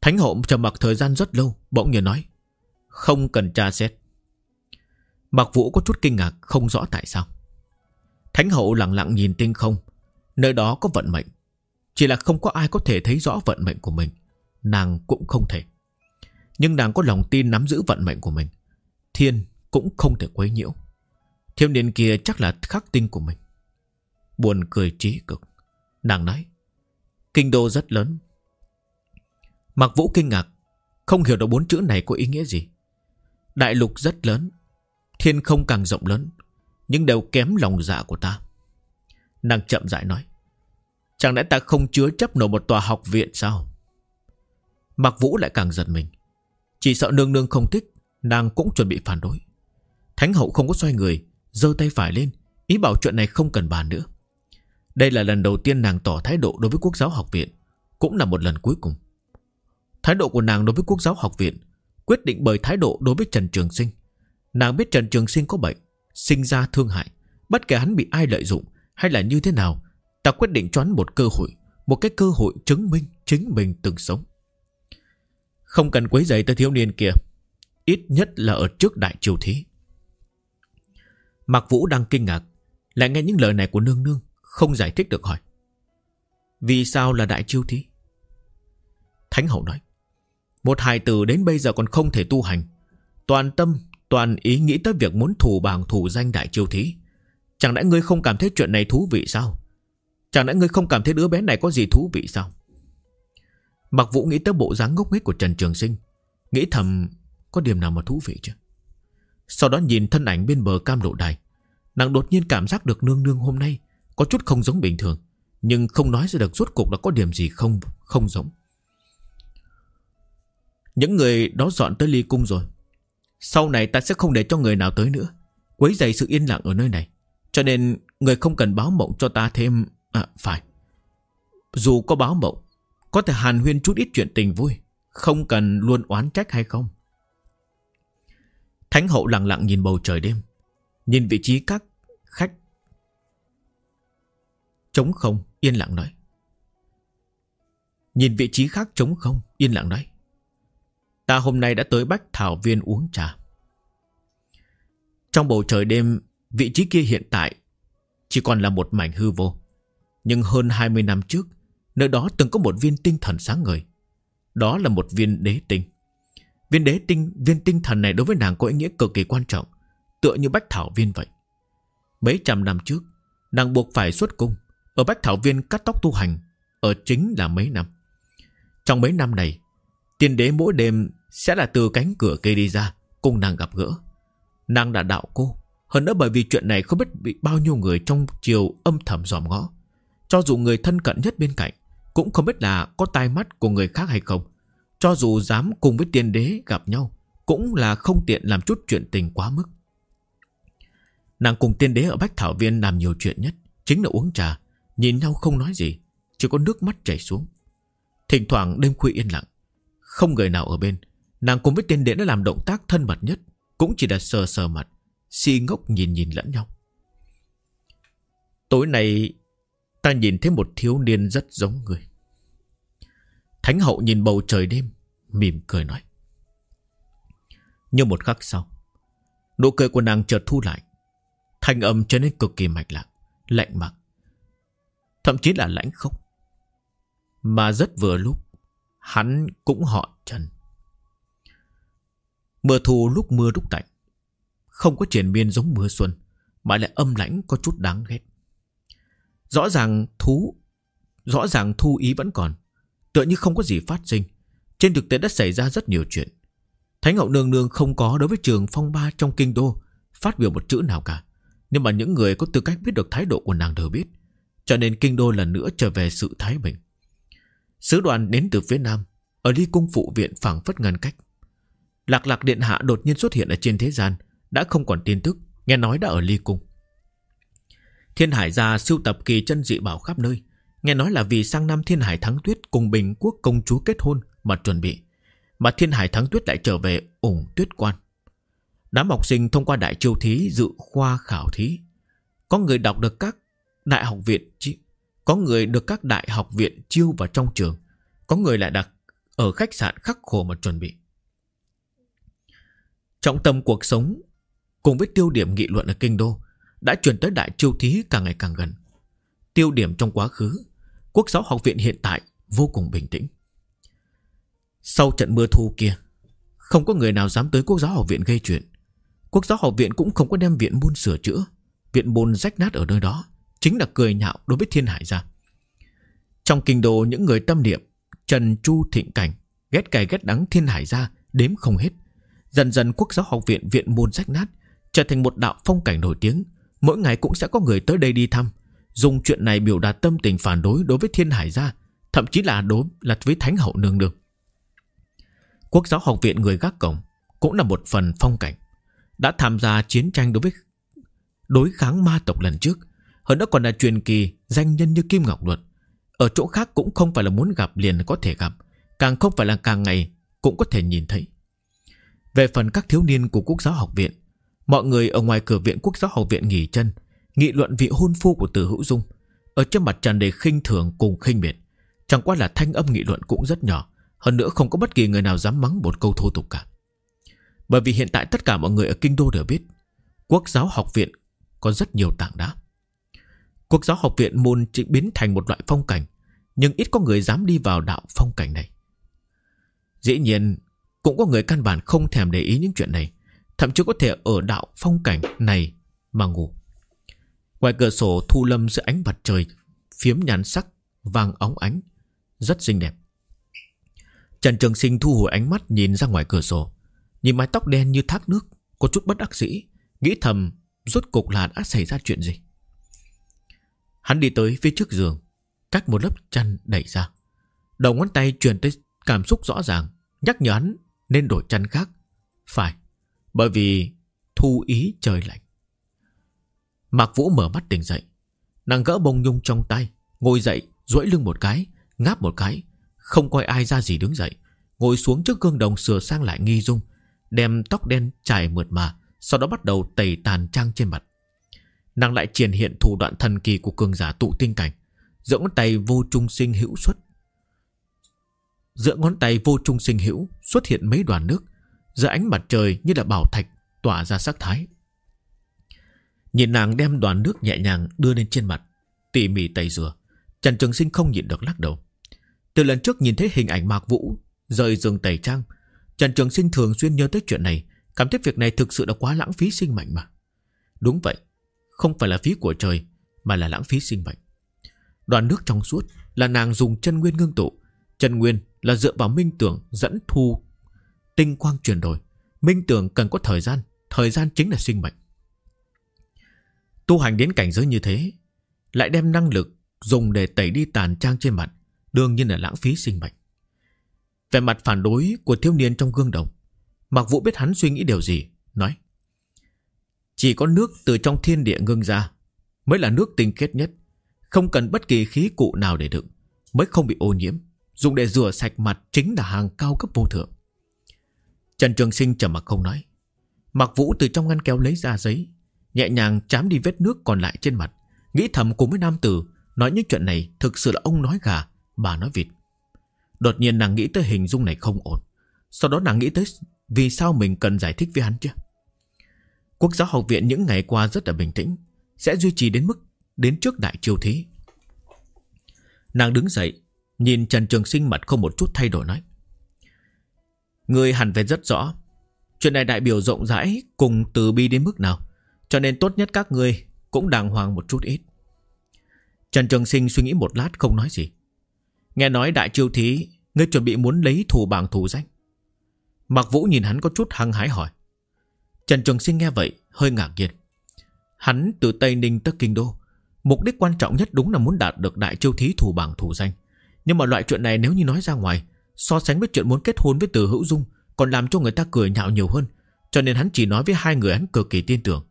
Thánh hậu trầm mặc thời gian rất lâu, Bỗng nhiên nói, Không cần tra xét. Mạc Vũ có chút kinh ngạc, không rõ tại sao. Thánh hậu lặng lặng nhìn tinh không, Nơi đó có vận mệnh. Chỉ là không có ai có thể thấy rõ vận mệnh của mình, Nàng cũng không thể. Nhưng nàng có lòng tin nắm giữ vận mệnh của mình, Thiên cũng không thể quấy nhiễu. Thiếu niên kia chắc là khắc tinh của mình. Buồn cười trí cực. Nàng nói, Kinh đô rất lớn. Mặc vũ kinh ngạc, Không hiểu được bốn chữ này có ý nghĩa gì. Đại lục rất lớn, Thiên không càng rộng lớn, Nhưng đều kém lòng dạ của ta. Nàng chậm rãi nói, Chẳng lẽ ta không chứa chấp nổi một tòa học viện sao? Mặc vũ lại càng giật mình. Chỉ sợ nương nương không thích, Nàng cũng chuẩn bị phản đối. Thánh hậu không có xoay người giơ tay phải lên, Ý bảo chuyện này không cần bàn nữa. Đây là lần đầu tiên nàng tỏ thái độ đối với quốc giáo học viện, Cũng là một lần cuối cùng. Thái độ của nàng đối với quốc giáo học viện, Quyết định bởi thái độ đối với Trần Trường Sinh. Nàng biết Trần Trường Sinh có bệnh, Sinh ra thương hại, Bất kể hắn bị ai lợi dụng Hay là như thế nào, Ta quyết định choán một cơ hội, Một cái cơ hội chứng minh, chính mình từng sống. Không cần quấy giày tới thiếu niên kia, Ít nhất là ở trước đại triều thí. Mạc Vũ đang kinh ngạc, Lại nghe những lời này của nương nương, Không giải thích được hỏi. Vì sao là đại chiêu thí? Thánh hậu nói, Một hài tử đến bây giờ còn không thể tu hành. Toàn tâm, Toàn ý nghĩ tới việc muốn thủ bảng thủ danh đại chiêu thí. Chẳng lẽ ngươi không cảm thấy chuyện này thú vị sao? Chẳng lẽ ngươi không cảm thấy đứa bé này có gì thú vị sao? Mặc vũ nghĩ tới bộ dáng ngốc nghếch của Trần Trường Sinh, Nghĩ thầm Có điểm nào mà thú vị chứ? Sau đó nhìn thân ảnh bên bờ cam lộ đài, Nàng đột nhiên cảm giác được nương nương hôm nay Có chút không giống bình thường, Nhưng không nói ra được rốt cuộc là có điểm gì không không giống. Những người đó dọn tới ly cung rồi. Sau này ta sẽ không để cho người nào tới nữa, Quấy dày sự yên lặng ở nơi này, Cho nên người không cần báo mộng cho ta thêm À phải. Dù có báo mộng, Có thể hàn huyên chút ít chuyện tình vui, Không cần luôn oán trách hay không. Thánh hậu lặng lặng nhìn bầu trời đêm, Nhìn vị trí các khách. Trống không, Yên lặng nói. Nhìn vị trí khác trống không, Yên lặng nói. Ta hôm nay đã tới Bách Thảo Viên uống trà. Trong bầu trời đêm, Vị trí kia hiện tại Chỉ còn là một mảnh hư vô. Nhưng hơn 20 năm trước, Nơi đó từng có một viên tinh thần sáng ngời. Đó là một viên đế tinh. Viên đế tinh, Viên tinh thần này đối với nàng có ý nghĩa cực kỳ quan trọng, Tựa như Bách Thảo Viên vậy. Mấy trăm năm trước, Nàng buộc phải xuất cung, Ở Bách Thảo Viên cắt tóc tu hành, Ở chính là mấy năm. Trong mấy năm này, Tiên đế mỗi đêm sẽ là từ cánh cửa kia đi ra, Cùng nàng gặp gỡ. Nàng đã đạo cô, Hơn nữa bởi vì chuyện này không biết bị bao nhiêu người trong chiều âm thầm dòm ngó. Cho dù người thân cận nhất bên cạnh, Cũng không biết là có tai mắt của người khác hay không. Cho dù dám cùng với tiên đế gặp nhau, Cũng là không tiện làm chút chuyện tình quá mức. Nàng cùng tiên đế ở Bách Thảo Viên làm nhiều chuyện nhất, Chính là uống trà, Nhìn nhau không nói gì, Chỉ có nước mắt chảy xuống. Thỉnh thoảng đêm khuya yên lặng, Không người nào ở bên, Nàng cùng với tiên đế đã làm động tác thân mật nhất, Cũng chỉ là sờ sờ mặt, Si ngốc nhìn nhìn lẫn nhau. Tối nay, Ta nhìn thấy một thiếu niên rất giống người. Thánh hậu nhìn bầu trời đêm, Mỉm cười nói. Như một khắc sau, Nụ cười của nàng chợt thu lại. Thanh âm trở nên cực kỳ mạch lạc, Lạnh mặc Thậm chí là lãnh khốc. Mà rất vừa lúc, Hắn cũng họ Trần. Mưa thu lúc mưa lúc tạnh, Không có triển miên giống mưa xuân, Mà lại âm lãnh có chút đáng ghét. Rõ ràng thú, Rõ ràng thu ý vẫn còn Tựa như không có gì phát sinh. Trên thực tế đã xảy ra rất nhiều chuyện. Thánh hậu nương nương không có đối với trường phong ba trong kinh đô Phát biểu một chữ nào cả. Nhưng mà những người có tư cách biết được thái độ của nàng đều biết. Cho nên kinh đô lần nữa trở về sự thái bình. Sứ đoàn đến từ phía nam, Ở ly cung phụ viện phảng phất ngăn cách. Lạc lạc điện hạ đột nhiên xuất hiện ở trên thế gian, Đã không còn tin tức, Nghe nói đã ở ly cung. Thiên hải gia sưu tập kỳ chân dị bảo khắp nơi Nghe nói là vì sang năm thiên hải thắng tuyết Cùng bình quốc công chúa kết hôn Mà chuẩn bị Mà thiên hải thắng tuyết lại trở về ủng tuyết quan Đám học sinh thông qua đại chiêu thí dự khoa khảo thí. Có người đọc được các đại học viện có người được các đại học viện chiêu vào trong trường. Có người lại đặt ở khách sạn khắc khổ mà chuẩn bị. Trọng tâm cuộc sống cùng với tiêu điểm nghị luận ở kinh đô đã chuyển tới đại chiêu thí càng ngày càng gần. Tiêu điểm trong quá khứ, quốc giáo học viện hiện tại vô cùng bình tĩnh. Sau trận mưa thu kia, Không có người nào dám tới quốc giáo học viện gây chuyện. Quốc giáo học viện cũng không có đem viện môn sửa chữa Viện môn rách nát ở nơi đó Chính là cười nhạo đối với thiên hải gia. Trong kinh đô những người tâm niệm Trần Chu Thịnh Cảnh Ghét cay ghét đắng thiên hải gia Đếm không hết. Dần dần quốc giáo học viện viện môn rách nát Trở thành một đạo phong cảnh nổi tiếng. Mỗi ngày cũng sẽ có người tới đây đi thăm. Dùng chuyện này biểu đạt tâm tình phản đối đối với thiên hải gia, Thậm chí là đối là với thánh hậu nương nương. Quốc giáo học viện người gác cổng Cũng là một phần phong cảnh, Đã tham gia chiến tranh đối với Đối kháng ma tộc lần trước, Hơn nữa còn là truyền kỳ Danh nhân như Kim Ngọc Luật. Ở chỗ khác cũng không phải là muốn gặp liền có thể gặp, Càng không phải là càng ngày Cũng có thể nhìn thấy. Về phần các thiếu niên của quốc giáo học viện, Mọi người ở ngoài cửa viện quốc giáo học viện nghỉ chân Nghị luận vị hôn phu của Từ Hữu Dung. Ở trên mặt tràn đầy khinh thường cùng khinh miệt. Chẳng qua là thanh âm nghị luận cũng rất nhỏ, Hơn nữa không có bất kỳ người nào dám mắng một câu thô tục cả. Bởi vì hiện tại tất cả mọi người ở Kinh Đô đều biết, Quốc giáo học viện có rất nhiều tảng đá. Quốc giáo học viện môn chỉ biến thành một loại phong cảnh, Nhưng ít có người dám đi vào đạo phong cảnh này. Dĩ nhiên, Cũng có người căn bản không thèm để ý những chuyện này, Thậm chí có thể ở đạo phong cảnh này mà ngủ. Ngoài cửa sổ thu lâm giữa ánh mặt trời, Phiếm nhàn sắc, Vàng óng ánh, Rất xinh đẹp. Trần Trường Sinh thu hồi ánh mắt nhìn ra ngoài cửa sổ, Nhìn mái tóc đen như thác nước, Có chút bất đắc dĩ, Nghĩ thầm rốt cục là đã xảy ra chuyện gì. Hắn đi tới phía trước giường, Cách một lớp chăn đẩy ra. Đầu ngón tay truyền tới cảm xúc rõ ràng, Nhắc nhở hắn nên đổi chăn khác. Phải, Bởi vì thu ý trời lạnh. Mạc Vũ mở mắt tỉnh dậy. Nàng gỡ bông nhung trong tay, Ngồi dậy, duỗi lưng một cái, Ngáp một cái. Không coi ai ra gì đứng dậy. Ngồi xuống trước gương đồng sửa sang lại nghi dung, Đem tóc đen trải mượt mà, Sau đó bắt đầu tẩy tàn trang trên mặt. Nàng lại triển hiện thủ đoạn thần kỳ Của cường giả tụ tinh cảnh, Giữa ngón tay vô trung sinh hữu xuất. Giữa ngón tay vô trung sinh hữu Xuất hiện mấy đoàn nước, Giữa ánh mặt trời như là bảo thạch Tỏa ra sắc thái. Nhìn nàng đem đoàn nước nhẹ nhàng đưa lên trên mặt, Tỉ mỉ tẩy rửa, Trần Trường Sinh không nhịn được lắc đầu. Từ lần trước nhìn thấy hình ảnh Mạc Vũ, Rời giường tẩy trang, Trần Trường Sinh thường xuyên nhớ tới chuyện này, Cảm thấy việc này thực sự đã quá lãng phí sinh mệnh mà. Đúng vậy, Không phải là phí của trời, Mà là lãng phí sinh mệnh. Đoàn nước trong suốt là nàng dùng chân nguyên ngưng tụ, Chân nguyên là dựa vào minh tưởng Dẫn thu tinh quang chuyển đổi. Minh tưởng cần có thời gian Thời gian chính là sinh mệnh. Tu hành đến cảnh giới như thế, Lại đem năng lực dùng để tẩy đi tàn trang trên mặt, Đương nhiên là lãng phí sinh mệnh. Về mặt phản đối của thiếu niên trong gương đồng Mặc vũ biết hắn suy nghĩ điều gì, Nói, Chỉ có nước từ trong thiên địa ngưng ra Mới là nước tinh khiết nhất, Không cần bất kỳ khí cụ nào để đựng, Mới không bị ô nhiễm, Dùng để rửa sạch mặt chính là hàng cao cấp vô thượng. Trần Trường Sinh trầm mặc không nói. Mặc vũ từ trong ngăn kéo lấy ra giấy Nhẹ nhàng chám đi vết nước còn lại trên mặt. Nghĩ thầm cùng với nam tử, Nói những chuyện này thực sự là ông nói gà, Bà nói vịt. Đột nhiên nàng nghĩ tới hình dung này không ổn. Sau đó nàng nghĩ tới Vì sao mình cần giải thích với hắn chứ? Quốc giáo học viện những ngày qua rất là bình tĩnh, Sẽ duy trì đến mức, Đến trước đại triều thí. Nàng đứng dậy, Nhìn Trần Trường Sinh mặt không một chút thay đổi nói. Người hẳn phải rất rõ, Chuyện này đại biểu rộng rãi Cùng từ bi đến mức nào? Cho nên tốt nhất các ngươi Cũng đàng hoàng một chút ít. Trần Trường Sinh suy nghĩ một lát không nói gì. Nghe nói đại chiêu thí, Ngươi chuẩn bị muốn lấy thủ bảng thủ danh. Mạc Vũ nhìn hắn có chút hăng hái hỏi. Trần Trường Sinh nghe vậy, Hơi ngạc nhiên. Hắn từ Tây Ninh tới Kinh Đô, Mục đích quan trọng nhất đúng là muốn đạt được đại chiêu thí thủ bảng thủ danh. Nhưng mà loại chuyện này nếu như nói ra ngoài, So sánh với chuyện muốn kết hôn với từ hữu dung Còn làm cho người ta cười nhạo nhiều hơn, Cho nên hắn chỉ nói với hai người hắn cực kỳ tin tưởng.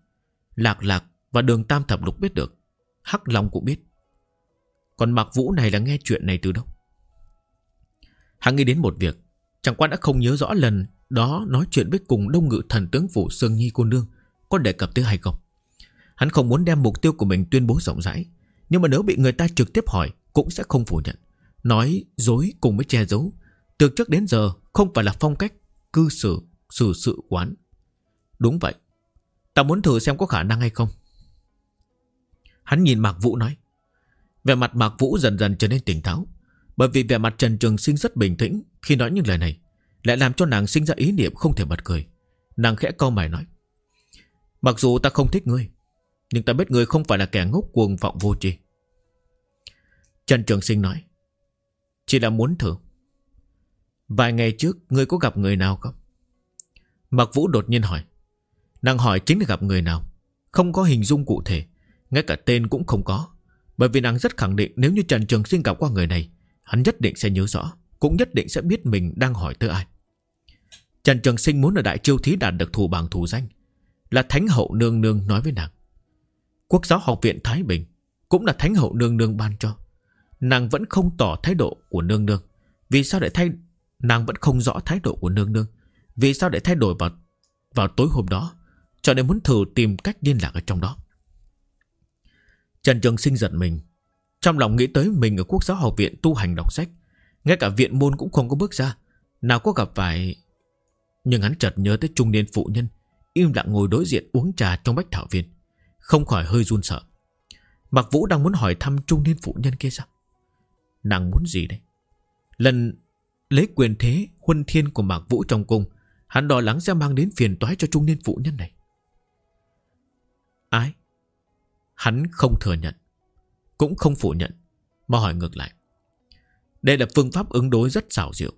Lạc Lạc và đường Tam Thập Lục biết được. Hắc Long cũng biết. Còn Mạc Vũ này là nghe chuyện này từ đâu? Hắn nghĩ đến một việc. Chẳng qua đã không nhớ rõ lần Đó nói chuyện với cùng đông ngự thần tướng phủ Sương Nhi cô nương Có đề cập tới hay không. Hắn không muốn đem mục tiêu của mình tuyên bố rộng rãi Nhưng mà nếu bị người ta trực tiếp hỏi Cũng sẽ không phủ nhận. Nói dối cùng với che giấu Từ trước đến giờ không phải là phong cách Cư xử, xử sự quán. Đúng vậy. Ta muốn thử xem có khả năng hay không. Hắn nhìn Mạc Vũ nói. Vẻ mặt Mạc Vũ dần dần trở nên tỉnh táo, Bởi vì vẻ mặt Trần Trường Sinh rất bình tĩnh Khi nói những lời này, Lại làm cho nàng sinh ra ý niệm không thể bật cười. Nàng khẽ cau mày nói. Mặc dù ta không thích ngươi, Nhưng ta biết ngươi không phải là kẻ ngốc cuồng vọng vô tri. Trần Trường Sinh nói. Chỉ là muốn thử. Vài ngày trước, ngươi có gặp người nào không? Mặc Vũ đột nhiên hỏi. Nàng hỏi chính là gặp người nào. Không có hình dung cụ thể. Ngay cả tên cũng không có. Bởi vì nàng rất khẳng định nếu như Trần Trường Sinh gặp qua người này, Hắn nhất định sẽ nhớ rõ, Cũng nhất định sẽ biết mình đang hỏi tới ai. Trần Trường Sinh muốn ở Đại Chiêu Thí đạt được thù bằng thù danh, Là Thánh Hậu Nương Nương nói với nàng. Quốc giáo học viện Thái Bình Cũng là Thánh Hậu Nương Nương ban cho. Nàng vẫn không tỏ thái độ của Nương Nương. Vì sao lại thay, Nàng vẫn không rõ thái độ của Nương Nương? Vì sao lại thay đổi vào vào tối hôm đó? Cho nên muốn thử tìm cách liên lạc ở trong đó. Trần Trường Sinh giận mình. Trong lòng nghĩ tới mình ở quốc giáo học viện tu hành đọc sách, Ngay cả viện môn cũng không có bước ra. Nào có gặp phải. Nhưng hắn chợt nhớ tới trung niên phụ nhân, Im lặng ngồi đối diện uống trà trong bách thảo viên. Không khỏi hơi run sợ. Mạc Vũ đang muốn hỏi thăm trung niên phụ nhân kia sao? Nàng muốn gì đây Lần lấy quyền thế huân thiên của Mạc Vũ trong cung, Hắn đòi lắng sẽ mang đến phiền toái cho trung niên phụ nhân này. Ai Hắn không thừa nhận, Cũng không phủ nhận, Mà hỏi ngược lại. Đây là phương pháp ứng đối rất xảo diệu.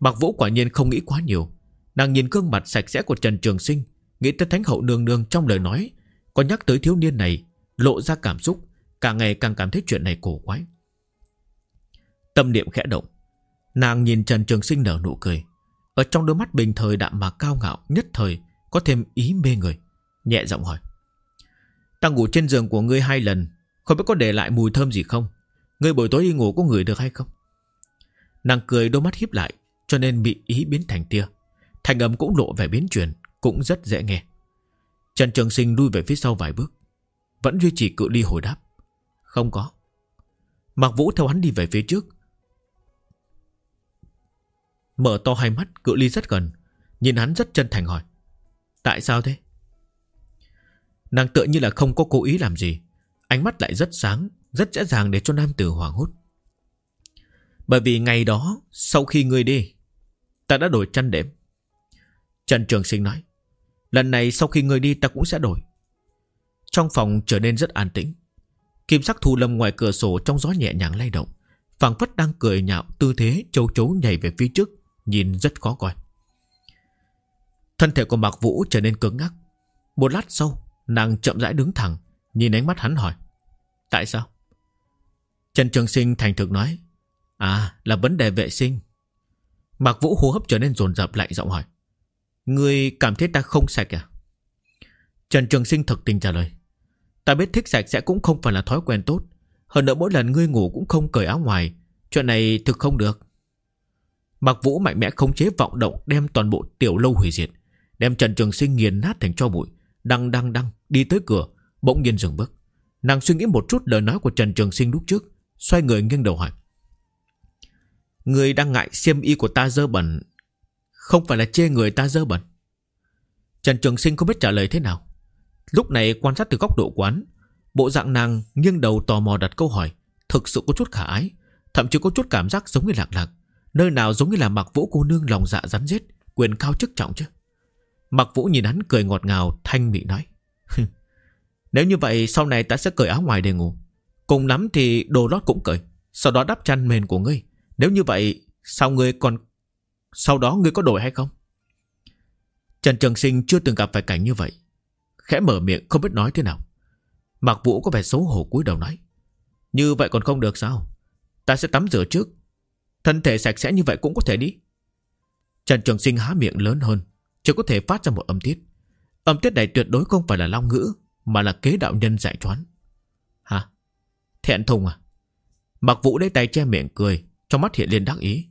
Bạc Vũ quả nhiên không nghĩ quá nhiều. Nàng nhìn gương mặt sạch sẽ của Trần Trường Sinh, Nghĩ tới Thánh Hậu Nương Nương trong lời nói, Có nhắc tới thiếu niên này, Lộ ra cảm xúc, Càng ngày càng cảm thấy chuyện này cổ quái. Tâm niệm khẽ động, Nàng nhìn Trần Trường Sinh nở nụ cười. Ở trong đôi mắt bình thời đạm mà cao ngạo Nhất thời có thêm ý mê người, Nhẹ giọng hỏi. Ta ngủ trên giường của ngươi hai lần, Không biết có để lại mùi thơm gì không? Ngươi buổi tối đi ngủ có ngửi được hay không? Nàng cười đôi mắt híp lại, Cho nên bị ý biến thành tia. Thành âm cũng lộ vẻ biến chuyển, Cũng rất dễ nghe. Trần Trường Sinh lui về phía sau vài bước, Vẫn duy trì cự ly hồi đáp. Không có. Mạc Vũ theo hắn đi về phía trước. Mở to hai mắt, cự ly rất gần, Nhìn hắn rất chân thành hỏi, Tại sao thế? Nàng tựa như là không có cố ý làm gì. Ánh mắt lại rất sáng, Rất dễ dàng để cho nam tử hoảng hốt. Bởi vì ngày đó, Sau khi ngươi đi, Ta đã đổi chăn đệm. Trần Trường Sinh nói, Lần này sau khi ngươi đi ta cũng sẽ đổi. Trong phòng trở nên rất an tĩnh. Kim sắc thu lâm ngoài cửa sổ Trong gió nhẹ nhàng lay động. Phảng phất đang cười nhạo tư thế châu chấu nhảy về phía trước, Nhìn rất khó coi. Thân thể của Mạc Vũ trở nên cứng ngắc. Một lát sau Nàng chậm rãi đứng thẳng, Nhìn ánh mắt hắn hỏi, Tại sao? Trần Trường Sinh thành thực nói À là vấn đề vệ sinh. Mạc Vũ hô hấp trở nên rồn rập lại giọng hỏi, Ngươi cảm thấy ta không sạch à? Trần Trường Sinh thực tình trả lời, Ta biết thích sạch sẽ cũng không phải là thói quen tốt. Hơn nữa mỗi lần ngươi ngủ cũng không cởi áo ngoài, Chuyện này thực không được. Mạc Vũ mạnh mẽ khống chế vọng động Đem toàn bộ tiểu lâu hủy diệt, Đem Trần Trường Sinh nghiền nát thành cho bụi, Đăng đăng đăng đi tới cửa, Bỗng nhiên dừng bước. Nàng suy nghĩ một chút lời nói của Trần Trường Sinh lúc trước, Xoay người nghiêng đầu hỏi. Người đang ngại xiêm y của ta dơ bẩn, Không phải là chê người ta dơ bẩn. Trần Trường Sinh không biết trả lời thế nào. Lúc này quan sát từ góc độ quán, Bộ dạng nàng nghiêng đầu tò mò đặt câu hỏi, Thực sự có chút khả ái, Thậm chí có chút cảm giác giống như lạc lạc, Nơi nào giống như là mặc vũ cô nương lòng dạ rắn rết, Quyền cao chức trọng chứ. Mặc vũ nhìn hắn cười ngọt ngào, Thanh mị nói. Nếu như vậy, sau này ta sẽ cởi áo ngoài để ngủ. Cùng lắm thì đồ lót cũng cởi, Sau đó đắp chăn mền của ngươi. Nếu như vậy, sao ngươi còn, Sau đó ngươi có đổi hay không? Trần Trường Sinh chưa từng gặp phải cảnh như vậy. Khẽ mở miệng, không biết nói thế nào. Mạc Vũ có vẻ xấu hổ cúi đầu nói, Như vậy còn không được sao? Ta sẽ tắm rửa trước. Thân thể sạch sẽ như vậy cũng có thể đi. Trần Trường Sinh há miệng lớn hơn, Chỉ có thể phát ra một âm tiết. Âm tiết này tuyệt đối không phải là long ngữ. Mà là kế đạo nhân dạy choán Hả? Thẹn thùng à? Mặc vũ lấy tay che miệng cười, Trong mắt hiện lên đắc ý.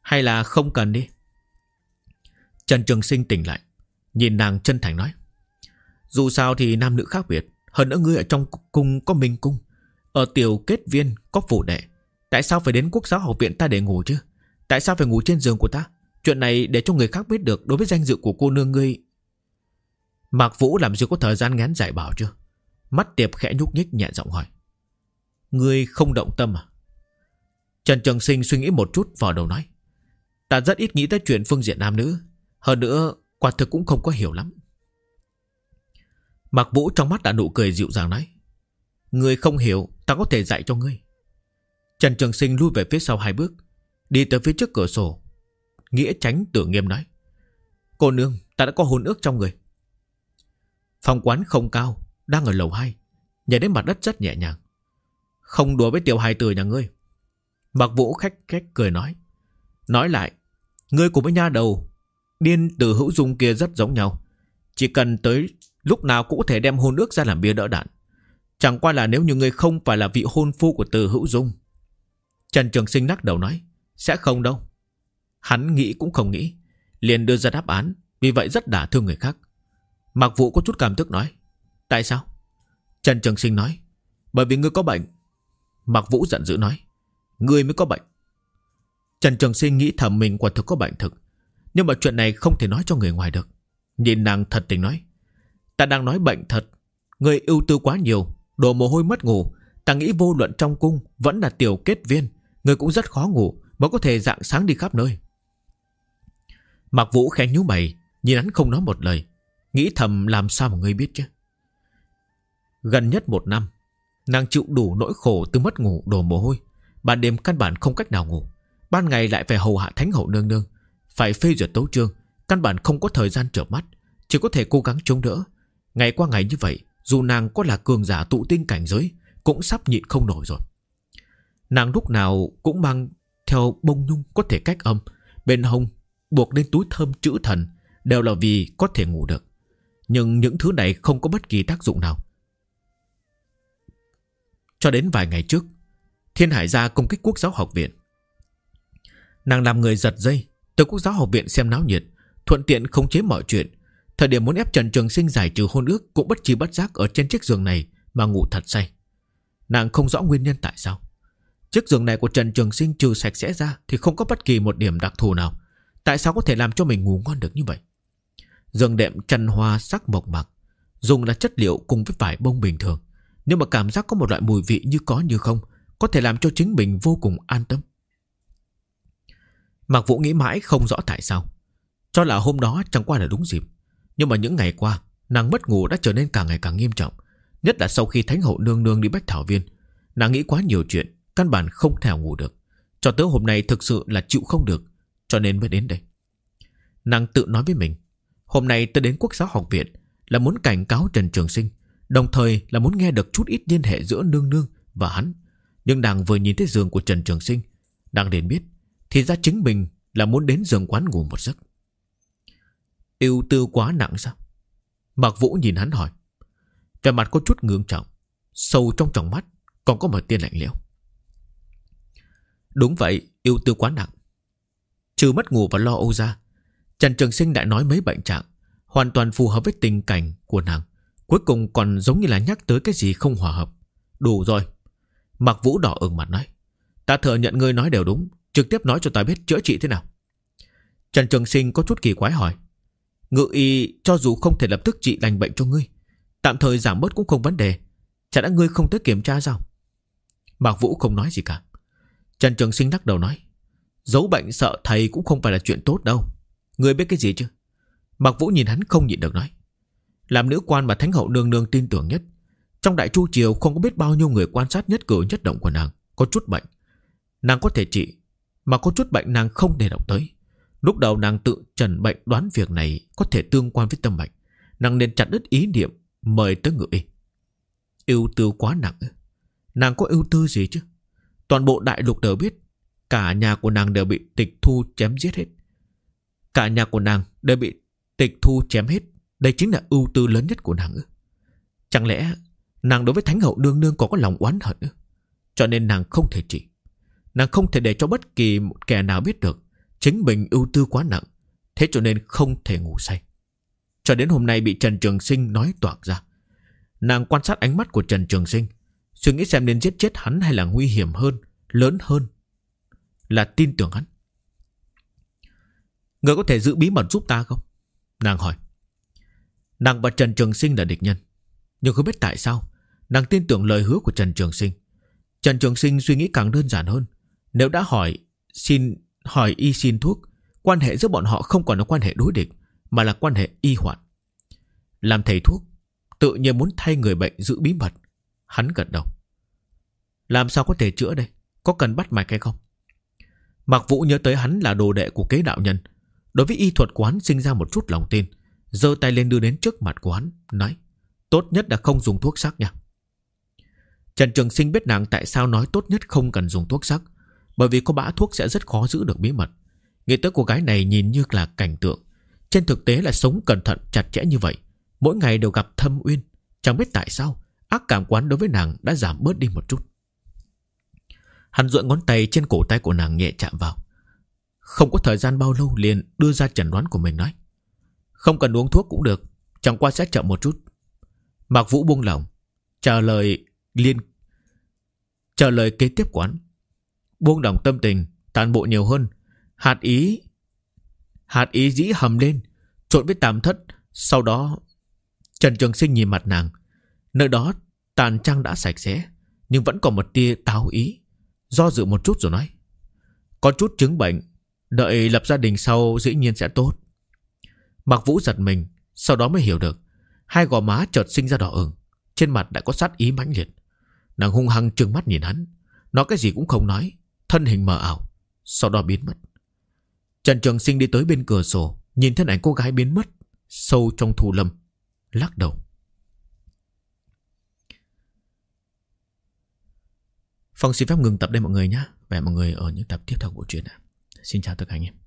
Hay là không cần đi? Trần Trường Sinh tỉnh lại, Nhìn nàng chân thành nói. Dù sao thì nam nữ khác biệt, Hơn nữa ngươi ở trong cung có minh cung. Ở tiểu kết viên có phủ đệ. Tại sao phải đến quốc giáo học viện ta để ngủ chứ? Tại sao phải ngủ trên giường của ta? Chuyện này để cho người khác biết được Đối với danh dự của cô nương ngươi Mạc Vũ làm gì có thời gian ngán giải bảo chưa Mắt tiệp khẽ nhúc nhích nhẹ giọng hỏi. Ngươi không động tâm à? Trần Trường Sinh suy nghĩ một chút vào đầu nói. Ta rất ít nghĩ tới chuyện phương diện nam nữ. Hơn nữa, quả thực cũng không có hiểu lắm. Mạc vũ trong mắt đã nụ cười dịu dàng nói. Người không hiểu, Ta có thể dạy cho ngươi. Trần Trường Sinh lui về phía sau hai bước, Đi tới phía trước cửa sổ. Nghĩa tránh tưởng nghiêm nói. Cô nương, ta đã có hôn ước trong người. Phòng quán không cao, Đang ở lầu 2 Nhảy đến mặt đất rất nhẹ nhàng. Không đùa với tiểu hài tử nhà ngươi. Mặc vũ khách khách cười nói. Nói lại, Ngươi cùng với nha đầu, Điên từ hữu dung kia rất giống nhau. Chỉ cần tới lúc nào cũng có thể đem hôn ước ra làm bia đỡ đạn. Chẳng qua là nếu như ngươi không phải là vị hôn phu của từ hữu dung. Trần Trường Sinh lắc đầu nói, Sẽ không đâu. Hắn nghĩ cũng không nghĩ, Liền đưa ra đáp án, Vì vậy rất đả thương người khác. Mạc Vũ có chút cảm tức nói, Tại sao? Trần Trường Sinh nói, Bởi vì ngươi có bệnh. Mạc Vũ giận dữ nói, Ngươi mới có bệnh. Trần Trường Sinh nghĩ thầm mình quả thực có bệnh thực, Nhưng mà chuyện này không thể nói cho người ngoài được. Nhìn nàng thật tình nói, Ta đang nói bệnh thật, Ngươi ưu tư quá nhiều Đồ mồ hôi mất ngủ, Ta nghĩ vô luận trong cung Vẫn là tiểu kết viên Người cũng rất khó ngủ Mới có thể dạng sáng đi khắp nơi. Mạc Vũ khẽ nhú mày, Nhìn hắn không nói một lời. Nghĩ thầm làm sao mà ngươi biết chứ? Gần nhất một năm, Nàng chịu đủ nỗi khổ từ mất ngủ đổ mồ hôi. Ban đêm căn bản không cách nào ngủ. Ban ngày lại phải hầu hạ thánh hậu nương nương. Phải phê duyệt tấu trương Căn bản không có thời gian trở mắt, Chỉ có thể cố gắng chống đỡ. Ngày qua ngày như vậy, Dù nàng có là cường giả tụ tinh cảnh giới, Cũng sắp nhịn không nổi rồi. Nàng lúc nào cũng mang theo bông nhung có thể cách âm, Bên hông buộc lên túi thơm chữ thần, Đều là vì có thể ngủ được. Nhưng những thứ này không có bất kỳ tác dụng nào. Cho đến vài ngày trước, Thiên Hải gia công kích quốc giáo học viện. Nàng làm người giật dây Từ quốc giáo học viện xem náo nhiệt, Thuận tiện khống chế mọi chuyện. Thời điểm muốn ép Trần Trường Sinh giải trừ hôn ước Cũng bất chi bất giác ở trên chiếc giường này Mà ngủ thật say. Nàng không rõ nguyên nhân tại sao. Chiếc giường này của Trần Trường Sinh trừ sạch sẽ ra Thì không có bất kỳ một điểm đặc thù nào. Tại sao có thể làm cho mình ngủ ngon được như vậy? Giường đệm chăn hoa sắc mộc mạc, Dùng là chất liệu cùng với vải bông bình thường. Nhưng mà cảm giác có một loại mùi vị như có như không, Có thể làm cho chính mình vô cùng an tâm. Mạc Vũ nghĩ mãi không rõ tại sao. Cho là hôm đó chẳng qua là đúng dịp. Nhưng mà những ngày qua, Nàng mất ngủ đã trở nên càng ngày càng nghiêm trọng, Nhất là sau khi Thánh Hậu Nương Nương đi Bách Thảo Viên. Nàng nghĩ quá nhiều chuyện, Căn bản không thể ngủ được. Cho tới hôm nay thực sự là chịu không được, Cho nên mới đến đây. Nàng tự nói với mình Hôm nay tôi đến quốc giáo học viện, Là muốn cảnh cáo Trần Trường Sinh, Đồng thời là muốn nghe được chút ít liên hệ giữa nương nương và hắn. Nhưng nàng vừa nhìn thấy giường của Trần Trường Sinh, Nàng đến biết, Thì ra chính mình là muốn đến giường quán ngủ một giấc. Yêu tư quá nặng sao? Mạc Vũ nhìn hắn hỏi. Về mặt có chút ngưỡng trọng, Sâu trong tròng mắt, Còn có một tiên lạnh liễu Đúng vậy, yêu tư quá nặng. Trừ mất ngủ và lo âu ra Trần Trường Sinh đã nói mấy bệnh trạng, Hoàn toàn phù hợp với tình cảnh của nàng. Cuối cùng còn giống như là nhắc tới cái gì không hòa hợp. Đủ rồi. Mặc Vũ đỏ ửng mặt nói, Ta thừa nhận ngươi nói đều đúng, Trực tiếp nói cho ta biết chữa trị thế nào. Trần Trường Sinh có chút kỳ quái hỏi, Ngự y cho dù không thể lập tức trị lành bệnh cho ngươi, Tạm thời giảm bớt cũng không vấn đề, Chả đã ngươi không tới kiểm tra sao? Mạc Vũ không nói gì cả. Trần Trường Sinh lắc đầu nói Giấu bệnh sợ thầy cũng không phải là chuyện tốt đâu người biết cái gì chứ? Mạc Vũ nhìn hắn không nhịn được nói. Làm nữ quan mà Thánh Hậu Nương Nương tin tưởng nhất, Trong đại chu triều không có biết bao nhiêu người quan sát nhất cử nhất động của nàng, Có chút bệnh. Nàng có thể trị, Mà có chút bệnh nàng không thể động tới. Lúc đầu nàng tự trần bệnh đoán việc này Có thể tương quan với tâm bệnh Nàng nên chặt đứt ý niệm, Mời tới ngự y. Yêu tư quá nặng. Nàng có ưu tư gì chứ? Toàn bộ đại lục đều biết, Cả nhà của nàng đều bị tịch thu chém giết hết. Cả nhà của nàng đều bị tịch thu chém hết. Đây chính là ưu tư lớn nhất của nàng Chẳng lẽ Nàng đối với Thánh Hậu đương Nương có có lòng oán hận Cho nên nàng không thể chỉ. Nàng không thể để cho bất kỳ một kẻ nào biết được Chính mình ưu tư quá nặng, Thế cho nên không thể ngủ say. Cho đến hôm nay bị Trần Trường Sinh nói toạc ra, Nàng quan sát ánh mắt của Trần Trường Sinh, Suy nghĩ xem nên giết chết hắn hay là nguy hiểm hơn, Lớn hơn Là tin tưởng hắn. Người có thể giữ bí mật giúp ta không? Nàng hỏi. Nàng và Trần Trường Sinh là địch nhân. Nhưng không biết tại sao, Nàng tin tưởng lời hứa của Trần Trường Sinh. Trần Trường Sinh suy nghĩ càng đơn giản hơn. Nếu đã hỏi, Xin hỏi y xin thuốc, Quan hệ giữa bọn họ không còn là quan hệ đối địch, Mà là quan hệ y hoạn. Làm thầy thuốc, Tự nhiên muốn thay người bệnh giữ bí mật. Hắn gật đầu. Làm sao có thể chữa đây? Có cần bắt mạch hay không? Mạc Vũ nhớ tới hắn là đồ đệ của kế đạo nhân. Đối với y thuật của hắn sinh ra một chút lòng tin, giơ tay lên đưa đến trước mặt của hắn, Nói, Tốt nhất là không dùng thuốc sắc nha. Trần Trường Sinh biết nàng tại sao nói tốt nhất không cần dùng thuốc sắc, Bởi vì có bã thuốc sẽ rất khó giữ được bí mật. Nghĩ tới cô gái này nhìn như là cảnh tượng, Trên thực tế là sống cẩn thận, chặt chẽ như vậy, Mỗi ngày đều gặp thâm uyên, Chẳng biết tại sao, Ác cảm quán đối với nàng đã giảm bớt đi một chút. Hắn duỗi ngón tay trên cổ tay của nàng nhẹ chạm vào. Không có thời gian bao lâu liền đưa ra chẩn đoán của mình nói. Không cần uống thuốc cũng được, Chẳng qua sẽ chậm một chút. Mạc Vũ buông lỏng, Trả lời liên, Trả lời kế tiếp quán Buông lỏng tâm tình, Tàn bộ nhiều hơn. Hạt ý Hạt ý dĩ hầm lên, Trộn với tàm thất. Sau đó, Trần Trường Sinh nhìn mặt nàng. Nơi đó, tàn trang đã sạch sẽ, Nhưng vẫn còn một tia táo ý. Do dự một chút rồi nói, Có chút chứng bệnh Đợi lập gia đình sau dĩ nhiên sẽ tốt. Mặc vũ giật mình, Sau đó mới hiểu được, Hai gò má chợt sinh ra đỏ ửng, Trên mặt đã có sát ý mãnh liệt. Nàng hung hăng trừng mắt nhìn hắn, Nói cái gì cũng không nói, Thân hình mờ ảo, Sau đó biến mất. Trần Trường Sinh đi tới bên cửa sổ, Nhìn thân ảnh cô gái biến mất, Sâu trong thù lâm, Lắc đầu. Phong xin phép ngừng tập đây mọi người nhé. Và mọi người ở những tập tiếp theo của chuyện này Xin chào tất cả anh em.